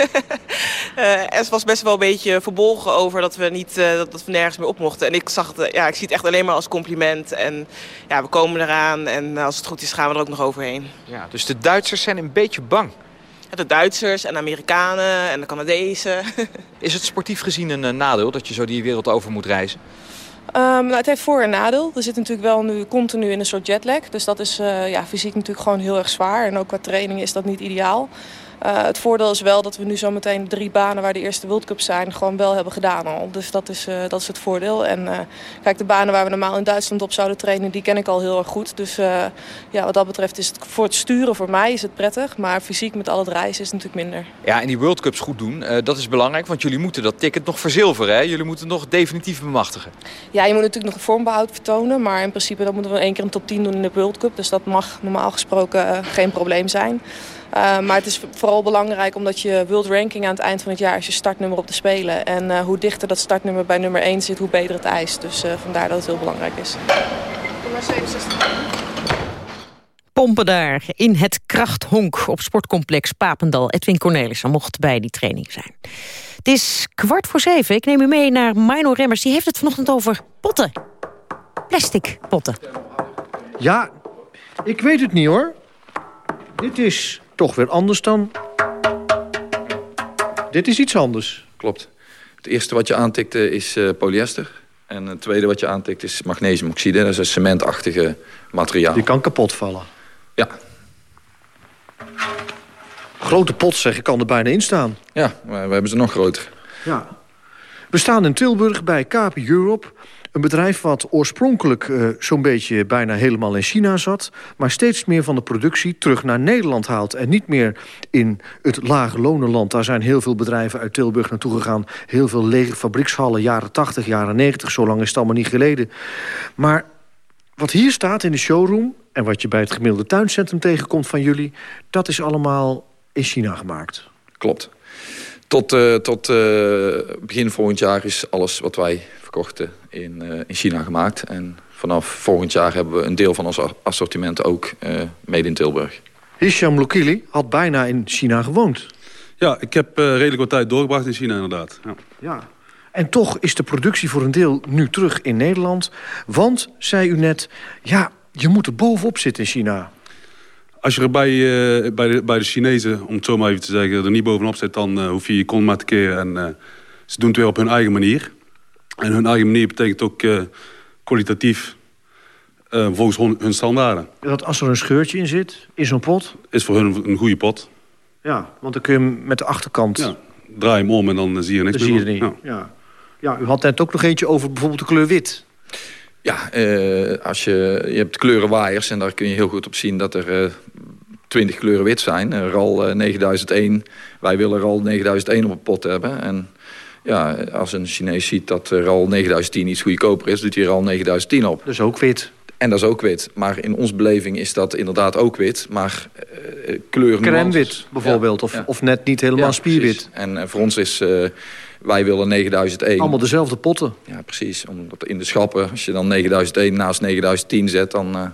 uh, es was best wel een beetje verbolgen over dat we, niet, uh, dat we nergens meer op mochten. En ik, zag het, ja, ik zie het echt alleen maar als compliment. En ja, we komen eraan en als het goed is gaan we er ook nog overheen. Ja, dus de Duitsers zijn een beetje bang. De Duitsers en de Amerikanen en de Canadezen. Is het sportief gezien een, een nadeel dat je zo die wereld over moet reizen? Um, nou, het heeft voor- en nadeel. We zitten natuurlijk wel nu continu in een soort jetlag. Dus dat is uh, ja, fysiek natuurlijk gewoon heel erg zwaar. En ook qua training is dat niet ideaal. Uh, het voordeel is wel dat we nu zometeen drie banen waar de eerste World Cups zijn gewoon wel hebben gedaan al. Dus dat is, uh, dat is het voordeel. En uh, kijk, de banen waar we normaal in Duitsland op zouden trainen, die ken ik al heel erg goed. Dus ja, wat dat betreft is het voor het sturen voor mij is het prettig. Maar fysiek met al het reizen is het natuurlijk minder. Ja, en die World Cups goed doen, dat is belangrijk. Want jullie moeten dat ticket nog verzilveren. Hè? Jullie moeten nog definitief bemachtigen. Ja, je moet natuurlijk nog een vormbehoud vertonen. Maar in principe dan moeten we één keer een top 10 doen in de World Cup. Dus dat mag normaal gesproken geen probleem zijn. Uh, maar het is vooral belangrijk omdat je world ranking aan het eind van het jaar is je startnummer op de Spelen. En uh, hoe dichter dat startnummer bij nummer 1 zit, hoe beter het ijs. Dus uh, vandaar dat het heel belangrijk is. Nummer 67. Pompen daar in het krachthonk op sportcomplex Papendal. Edwin Cornelissen mocht bij die training zijn. Het is kwart voor zeven. Ik neem u mee naar Mino Remmers. Die heeft het vanochtend over potten. Plastic potten. Ja, ik weet het niet hoor. Dit is toch weer anders dan... Dit is iets anders. Klopt. Het eerste wat je aantikte is uh, polyester. En het tweede wat je aantikt is magnesiumoxide. Dat is een cementachtige materiaal. Die kan kapot vallen. Ja. Grote pot, zeg ik, kan er bijna in staan. Ja, maar we hebben ze nog groter. Ja. We staan in Tilburg bij KP Europe. Een bedrijf wat oorspronkelijk uh, zo'n beetje bijna helemaal in China zat... maar steeds meer van de productie terug naar Nederland haalt... en niet meer in het lage lonenland. Daar zijn heel veel bedrijven uit Tilburg naartoe gegaan. Heel veel lege fabriekshallen, jaren 80, jaren 90. Zo lang is het allemaal niet geleden. Maar wat hier staat in de showroom... en wat je bij het gemiddelde tuincentrum tegenkomt van jullie... dat is allemaal in China gemaakt. Klopt. Tot, uh, tot uh, begin volgend jaar is alles wat wij verkochten in, uh, in China gemaakt. En vanaf volgend jaar hebben we een deel van ons assortiment ook mede in Tilburg. Hisham Lokili had bijna in China gewoond. Ja, ik heb redelijk wat tijd doorgebracht in China inderdaad. Ja. ja. En toch is de productie voor een deel nu terug in Nederland. Want, zei u net, ja, je moet er bovenop zitten in China. Als je er bij, uh, bij, de, bij de Chinezen, om het zo maar even te zeggen, er niet bovenop zit... dan uh, hoef je je kont maar te keren. En uh, ze doen het weer op hun eigen manier. En hun eigen manier betekent ook kwalitatief volgens hun, hun, standaarden. Dat als er een scheurtje in zit, in zo'n pot? Is voor hun een goede pot. Ja, want dan kun je hem met de achterkant... Ja, draai hem om en dan zie je niks dan meer zie je niet. Ja. ja. Ja. u had net ook nog eentje over bijvoorbeeld de kleur wit. Ja, uh, als je, je hebt kleurenwaaiers en daar kun je heel goed op zien dat er uh, 20 kleuren wit zijn. Er RAL uh, 9001, wij willen RAL 9001 op een pot hebben. En ja, als een Chinees ziet dat RAL 9010 iets goedkoper is, doet hij RAL 9010 op. Dus ook wit. En dat is ook wit. Maar in onze beleving is dat inderdaad ook wit. Maar uh, kleuren... Crème wit bijvoorbeeld. Ja, of, ja. of net niet helemaal ja, spierwit. Precies. En uh, voor ons is... Uh, wij willen 9001. Allemaal dezelfde potten. Ja, precies. Omdat in de schappen, als je dan 9001 naast 9010 zet, dan...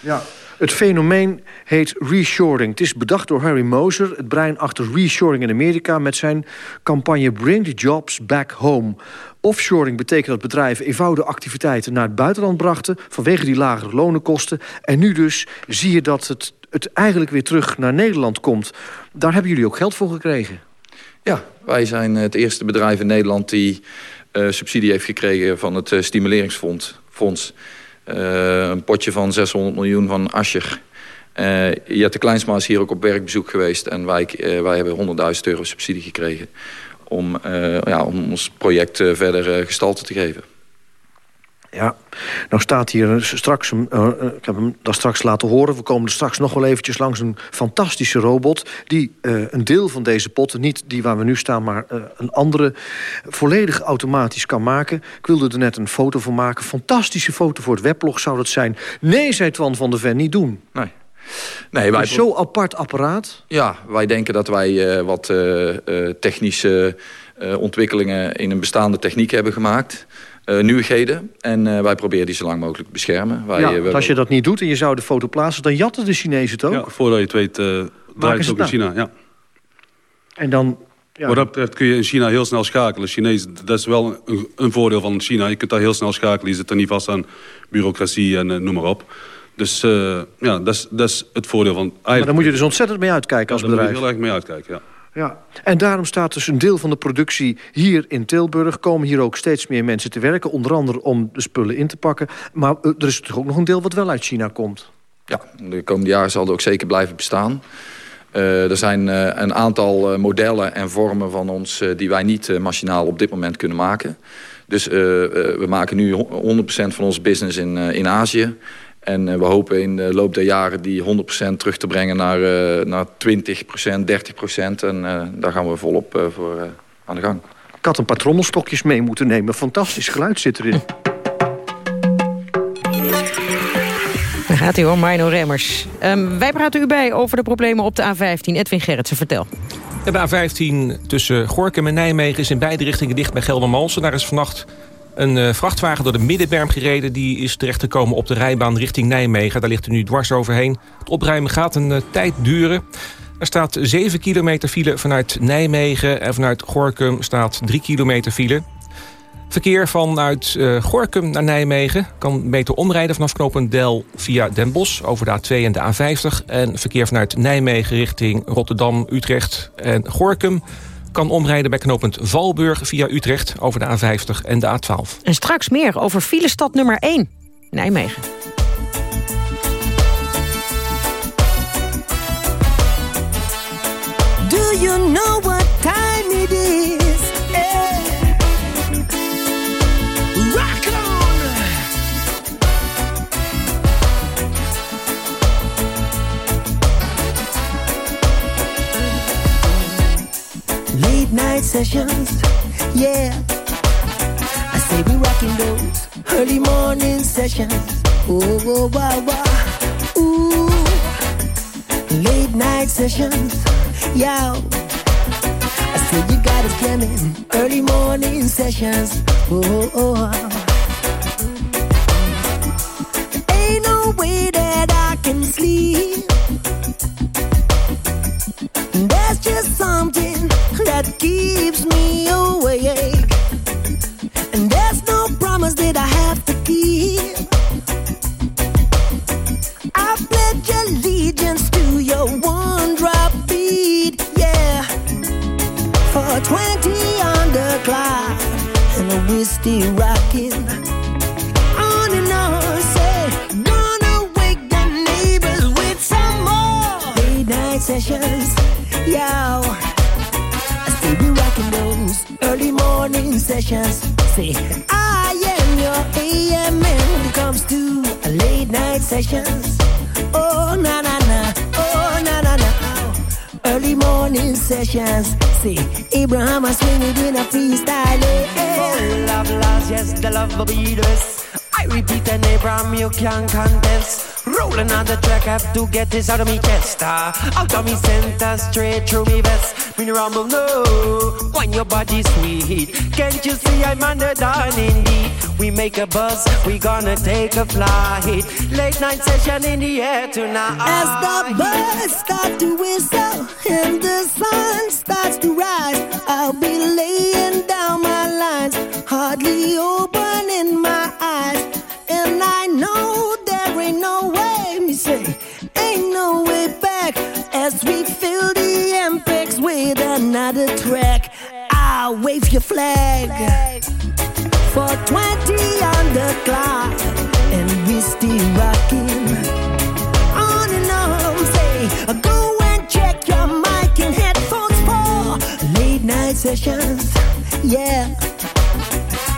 ja. Het fenomeen heet reshoring. Het is bedacht door Harry Moser, het brein achter reshoring in Amerika... met zijn campagne Bring the Jobs Back Home. Offshoring betekent dat bedrijven eenvoudige activiteiten naar het buitenland brachten... vanwege die lagere lonenkosten. En nu dus zie je dat het, het eigenlijk weer terug naar Nederland komt. Daar hebben jullie ook geld voor gekregen. Ja, wij zijn het eerste bedrijf in Nederland... die uh, subsidie heeft gekregen van het uh, Stimuleringsfonds... Fonds. Uh, een potje van 600 miljoen van Ascher. Uh, Jette Kleinsma is hier ook op werkbezoek geweest... en wij, uh, wij hebben 100.000 euro subsidie gekregen... om, ja, om ons project verder gestalte te geven. Ja, nou staat hier straks, uh, ik heb hem dat straks laten horen... we komen er straks nog wel eventjes langs een fantastische robot... die uh, een deel van deze potten, niet die waar we nu staan... maar uh, een andere, volledig automatisch kan maken. Ik wilde er net een foto van maken. Fantastische foto voor het weblog zou dat zijn. Nee, zei Twan van der Ven, niet doen. Nee. Nee, wij... Zo'n apart apparaat? Ja, wij denken dat wij wat technische ontwikkelingen... in een bestaande techniek hebben gemaakt... Uh, nieuwigheden. En uh, wij proberen die zo lang mogelijk te beschermen. Wij, ja, uh, als je dat niet doet en je zou de foto plaatsen... dan jatten de Chinezen het ook. Ja, voordat je het weet draait het ook in China. Ja. En dan... Ja. Wat dat betreft kun je in China heel snel schakelen. Chinees, dat is wel een, een, voordeel van China. Je kunt daar heel snel schakelen. Je zit er niet vast aan bureaucratie en noem maar op. Dus ja, dat is, dat is het voordeel van... Eigenlijk... Maar dan moet je dus ontzettend mee uitkijken als bedrijf. Daar moet je heel erg mee uitkijken, ja. Ja, en daarom staat dus een deel van de productie hier in Tilburg. Komen hier ook steeds meer mensen te werken. Onder andere om de spullen in te pakken. Maar er is natuurlijk ook nog een deel wat wel uit China komt. Ja, de komende jaren zal het ook zeker blijven bestaan. Uh, er zijn uh, een aantal uh, modellen en vormen van ons... die wij niet machinaal op dit moment kunnen maken. Dus we maken nu 100% van onze business in, in Azië. En uh, we hopen in de loop der jaren die 100% terug te brengen naar, uh, naar 20%, 30%. En uh, daar gaan we volop voor aan de gang. Ik had een paar trommelstokjes mee moeten nemen. Fantastisch geluid zit erin. Daar gaat hij hoor, Mino Remmers. Um, wij praten u bij over de problemen op de A15. Edwin Gerritsen, vertel. De A15 tussen Gorkum en Nijmegen is in beide richtingen dicht bij Geldermalsen. Daar is vannacht een uh, vrachtwagen door de middenberm gereden. Die is terechtgekomen op de rijbaan richting Nijmegen. Daar ligt er nu dwars overheen. Het opruimen gaat een uh, tijd duren. Er staat 7 kilometer file vanuit Nijmegen. En vanuit Gorkum staat 3 kilometer file. Verkeer vanuit uh, Gorkum naar Nijmegen kan beter omrijden vanaf Knopendel via Den Bosch over de A2 en de A50. En verkeer vanuit Nijmegen richting Rotterdam, Utrecht en Gorkum kan omrijden bij knooppunt Valburg via Utrecht over de A50 en de A12. En straks meer over filestad nummer 1, Nijmegen. Do you know night sessions. Yeah. I say we rocking those early morning sessions. Oh, oh, wow, wow. Ooh. Late night sessions. Yo. I say you got us jamming early morning sessions. Oh, oh, oh. Ain't no way that I can sleep. There's just something keeps me awake. And there's no promise that I have to keep. I pledge allegiance to your one drop beat, yeah. For 20 on the clock, and we're still rocking. On and on, say, gonna wake the neighbors with some more late night sessions, yo. Say rocking those early morning sessions. Say, I am your AM when it comes to late night sessions. Oh, na na na, oh, na na na. Early morning sessions. See, Abraham, I swing it in a freestyle. Eh? Oh, love, love, yes, the love will be the. I repeat, and Abraham, you can't contest. Rolling on the track, have to get this out of me chest. Uh, out of me center, straight through me vest. Me rumble, no, when your body sweet. Can't you see I'm under down indeed? We make a buzz, we gonna take a flight. Late night session in the air tonight. As the birds start to whistle and the sun starts to rise, I'll be laying down my lines, hardly opening another track. I'll wave your flag for 20 on the clock, and we still rocking on and on. Say, go and check your mic and headphones for late night sessions. Yeah,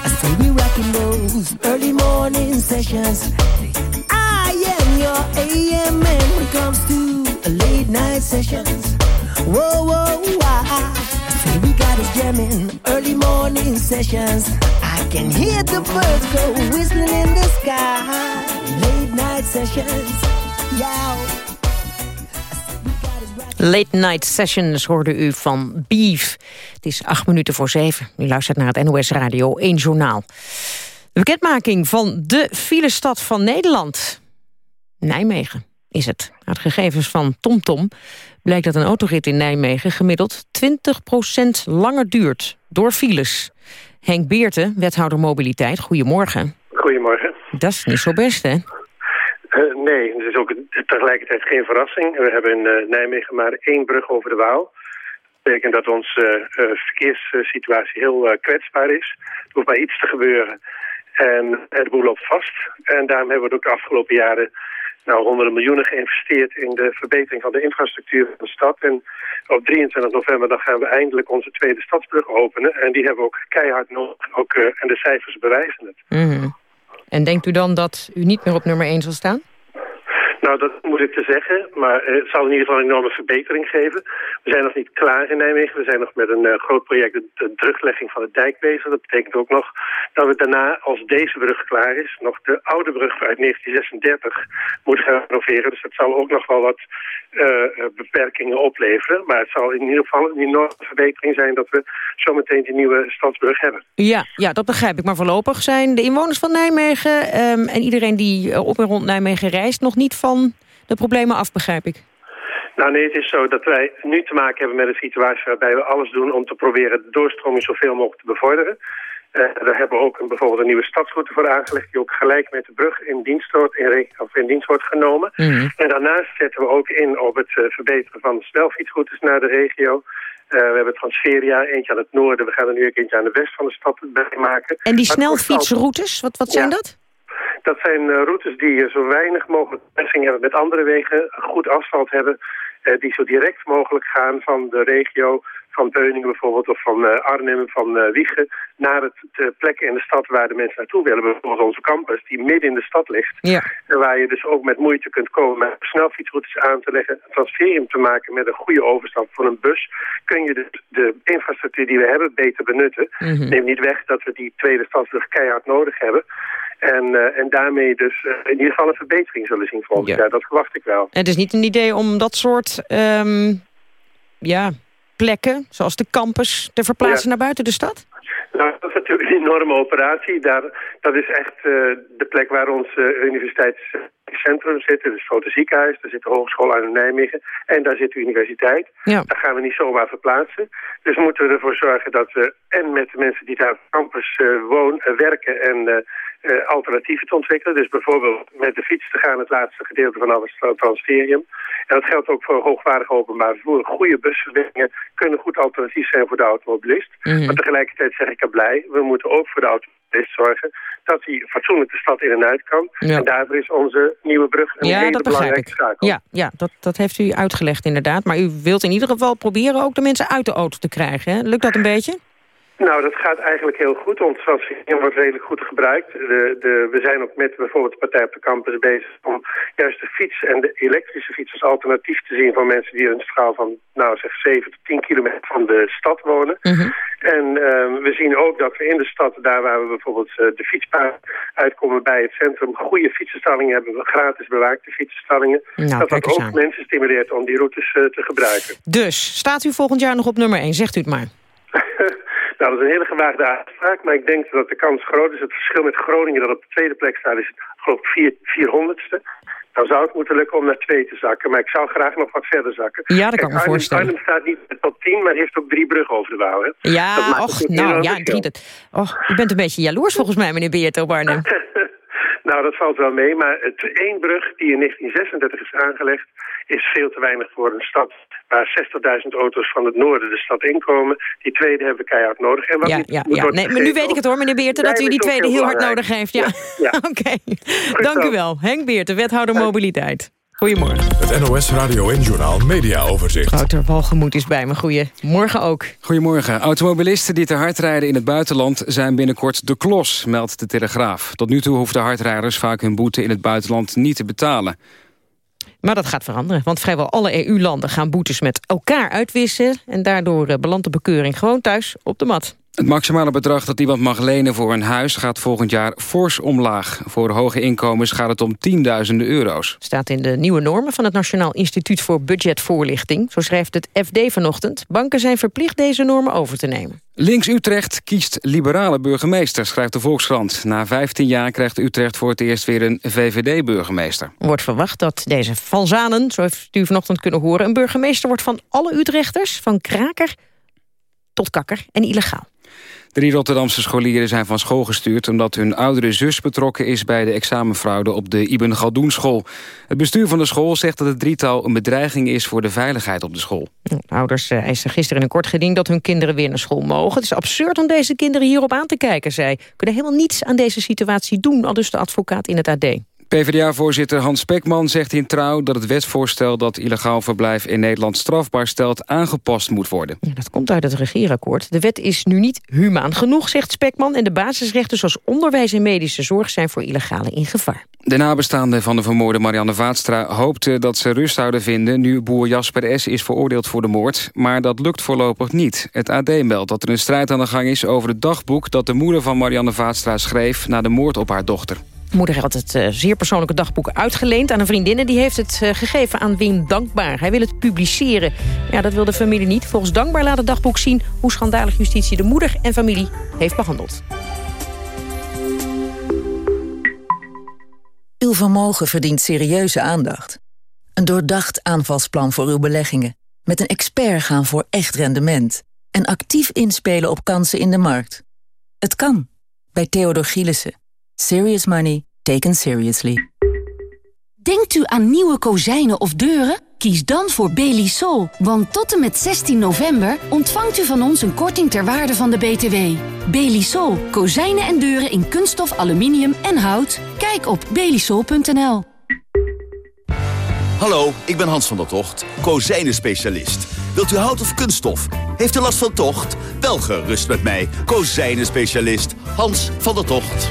I say we rocking those early morning sessions. I am your AM when it comes to late night sessions. Whoa, whoa, wah. Say we got us jamming early morning sessions. I can hear the birds go whistling in the sky. Late night sessions. Yeah. Late Night Sessions hoorde u van Beef. Het is acht minuten voor zeven. U luistert naar het NOS Radio 1 Journaal. De bekendmaking van de filestad van Nederland. Nijmegen is het. Uit gegevens van TomTom blijkt dat een autorit in Nijmegen... gemiddeld 20% langer duurt door files. Henk Beerten, wethouder mobiliteit, goedemorgen. Goedemorgen. Dat is niet zo best, hè? Eh, nee, het is ook tegelijkertijd geen verrassing. We hebben in eh, Nijmegen maar één brug over de Waal. Dat betekent dat onze eh, verkeerssituatie heel kwetsbaar is. Er hoeft maar iets te gebeuren. En de boel loopt vast. En daarom hebben we ook de afgelopen jaren nou, honderden miljoenen geïnvesteerd in de verbetering van de infrastructuur van de stad. En op 23 november dan gaan we eindelijk onze tweede stadsbrug openen. En die hebben we ook keihard nodig. Ook, en de cijfers bewijzen het. Mhm. En denkt u dan dat u niet meer op nummer 1 zal staan? Nou, dat moet ik te zeggen, maar eh, het zal in ieder geval een enorme verbetering geven. We zijn nog niet klaar in Nijmegen. We zijn nog met een eh, groot project, de, de teruglegging van de dijk bezig. Dat betekent ook nog dat we daarna, als deze brug klaar is, nog de oude brug uit 1936 moeten gaan renoveren. Dus dat zal ook nog wel wat eh, beperkingen opleveren. Maar het zal in ieder geval een enorme verbetering zijn dat we zometeen die nieuwe stadsbrug hebben. Ja, ja, dat begrijp ik. Maar voorlopig zijn de inwoners van Nijmegen ehm, en iedereen die op en rond Nijmegen reist nog niet van de problemen af, begrijp ik. Nou nee, het is zo dat wij nu te maken hebben met een situatie waarbij we alles doen om te proberen de doorstroming zoveel mogelijk te bevorderen. Uh, daar hebben we ook een, bijvoorbeeld een nieuwe stadsroute voor aangelegd die ook gelijk met de brug in dienst wordt, in, of in dienst wordt genomen. Mhm. En daarnaast zetten we ook in op het uh, verbeteren van de snelfietsroutes naar de regio. Uh, we hebben Transferia, eentje aan het noorden. We gaan er nu ook eentje aan de west van de stad bij maken. En die snelfietsroutes, wat, wat zijn Ja. dat? Dat zijn eh, routes die eh, zo weinig mogelijk begrenzing hebben met andere wegen, goed asfalt hebben, eh, die zo direct mogelijk gaan van de regio van Beuningen bijvoorbeeld of van uh, Arnhem, van uh, Wiegen... naar het, de plekken in de stad waar de mensen naartoe willen. Bijvoorbeeld onze campus, die midden in de stad ligt. Ja. En waar je dus ook met moeite kunt komen met snelfietsroutes aan te leggen... een transferium te maken met een goede overstap voor een bus... kun je dus de infrastructuur die we hebben beter benutten. Mhm. Neem niet weg dat we die tweede stadsbrug keihard nodig hebben... En, uh, en daarmee dus uh, in ieder geval een verbetering zullen zien volgend Ja. jaar. Dat verwacht ik wel. Het is niet een idee om dat soort ehm, ja, plekken, zoals de campus, te verplaatsen Ja. naar buiten de stad? Nou, dat is natuurlijk een enorme operatie. Daar, dat is echt uh, de plek waar ons universiteitscentrum zit. Het is het grote ziekenhuis, daar zit de Hogeschool uit Nijmegen. En daar zit de universiteit. Ja. Daar gaan we niet zomaar verplaatsen. Dus moeten we ervoor zorgen dat we en met de mensen die daar op campus wonen, werken en uh, alternatieven te ontwikkelen. Dus bijvoorbeeld met de fiets te gaan het laatste gedeelte vanaf het transferium. En dat geldt ook voor hoogwaardig openbaar vervoer. Goede busverbindingen kunnen goed alternatief zijn voor de automobilist. Mhm. Maar tegelijkertijd zeg ik erbij, we moeten ook voor de automobilist zorgen dat hij fatsoenlijk de stad in en uit kan. Ja. En daarvoor is onze nieuwe brug een ja, hele dat begrijp belangrijke ik. schakel. Ja, ja dat, dat heeft u uitgelegd inderdaad. Maar u wilt in ieder geval proberen ook de mensen uit de auto te krijgen. Hè? Lukt dat een beetje? Nou, dat gaat eigenlijk heel goed. Ons wordt redelijk goed gebruikt. De, de, we zijn ook met bijvoorbeeld de Partij op de Campus bezig om juist de fiets en de elektrische fiets als alternatief te zien voor mensen die in een straal van, nou zeg, 7 tot 10 kilometer van de stad wonen. Mhm. En uh, we zien ook dat we in de stad, daar waar we bijvoorbeeld uh, de fietspaden uitkomen bij het centrum, goede fietsenstallingen hebben, we gratis bewaakte fietsenstallingen. Nou, dat dat ook aan. mensen stimuleert om die routes uh, te gebruiken. Dus, staat u volgend jaar nog op nummer 1? Zegt u het maar. Nou, dat is een hele gewaagde uitspraak, maar ik denk dat de kans groot is. Het verschil met Groningen dat op de tweede plek staat is geloof ik vier, 400ste. Dan zou het moeten lukken om naar twee te zakken, maar ik zou graag nog wat verder zakken. Ja, dat kan ik me Arnhem, voorstellen. Arnhem staat niet top 10, maar heeft ook drie bruggen over de Waal. Hè? Dat Ja, maakt och, nou ja, drie. Dat, och, u bent een beetje jaloers volgens mij, meneer Beert op Arnhem. Nou, dat valt wel mee, maar het één brug die in 1936 is aangelegd... is veel te weinig voor een stad waar 60.000 auto's van het noorden de stad inkomen. Die tweede hebben we keihard nodig. En wat Ja, niet ja, ja. Nee, maar nu weet ik het hoor, meneer Beerten, dat u die tweede heel hard nodig heeft. Ja, Ja, ja. oké. Dank u wel. Henk Beerten, wethouder mobiliteit. Goedemorgen. Het NOS Radio en Journaal Media Overzicht. Wouter Walgemoed is bij me. Goedemorgen ook. Goedemorgen. Automobilisten die te hard rijden in het buitenland zijn binnenkort de klos, meldt de Telegraaf. Tot nu toe hoefden hardrijders vaak hun boete in het buitenland niet te betalen. Maar dat gaat veranderen, want vrijwel alle EU-landen gaan boetes met elkaar uitwisselen... en daardoor eh, belandt de bekeuring gewoon thuis op de mat. Het maximale bedrag dat iemand mag lenen voor een huis gaat volgend jaar fors omlaag. Voor hoge inkomens gaat het om tienduizenden euro's. Staat in de nieuwe normen van het Nationaal Instituut voor Budgetvoorlichting. Zo schrijft het FD vanochtend. Banken zijn verplicht deze normen over te nemen. Links Utrecht kiest liberale burgemeester, schrijft de Volkskrant. Na 15 jaar krijgt Utrecht voor het eerst weer een VVD-burgemeester. Er wordt verwacht dat deze Van Zanen, zo heeft u vanochtend kunnen horen... een burgemeester wordt van alle Utrechters, van kraker tot kakker en illegaal. Drie Rotterdamse scholieren zijn van school gestuurd... omdat hun oudere zus betrokken is bij de examenfraude op de Ibn Galdoen school. Het bestuur van de school zegt dat het drietal een bedreiging is... voor de veiligheid op de school. De ouders eh, eisten gisteren in een kort geding dat hun kinderen weer naar school mogen. Het is absurd om deze kinderen hierop aan te kijken. Zij kunnen helemaal niets aan deze situatie doen, al dus de advocaat in het AD. PvdA-voorzitter Hans Spekman zegt in Trouw dat het wetsvoorstel... dat illegaal verblijf in Nederland strafbaar stelt aangepast moet worden. Ja, dat komt uit het regeerakkoord. De wet is nu niet humaan genoeg, zegt Spekman... en de basisrechten zoals onderwijs en medische zorg zijn voor illegale in gevaar. De nabestaanden van de vermoorde Marianne Vaatstra hoopten dat ze rust zouden vinden... nu boer Jasper S. is veroordeeld voor de moord. Maar dat lukt voorlopig niet. Het AD meldt dat er een strijd aan de gang is over het dagboek... dat de moeder van Marianne Vaatstra schreef na de moord op haar dochter. Moeder had het uh, zeer persoonlijke dagboek uitgeleend aan een vriendin... en die heeft het uh, gegeven aan Wim Dankbaar. Hij wil het publiceren. Ja, dat wil de familie niet. Volgens Dankbaar laat het dagboek zien... hoe schandalig justitie de moeder en familie heeft behandeld. Uw vermogen verdient serieuze aandacht. Een doordacht aanvalsplan voor uw beleggingen. Met een expert gaan voor echt rendement. En actief inspelen op kansen in de markt. Het kan. Bij Theodor Gielissen. Serious money taken seriously. Denkt u aan nieuwe kozijnen of deuren? Kies dan voor Belisol, want tot en met 16 november ontvangt u van ons een korting ter waarde van de BTW. Belisol, kozijnen en deuren in kunststof, aluminium en hout. Kijk op belisol.nl. Hallo, ik ben Hans van der Tocht, kozijnen-specialist. Wilt u hout of kunststof? Heeft u last van tocht? Wel gerust met mij, kozijnen-specialist Hans van der Tocht.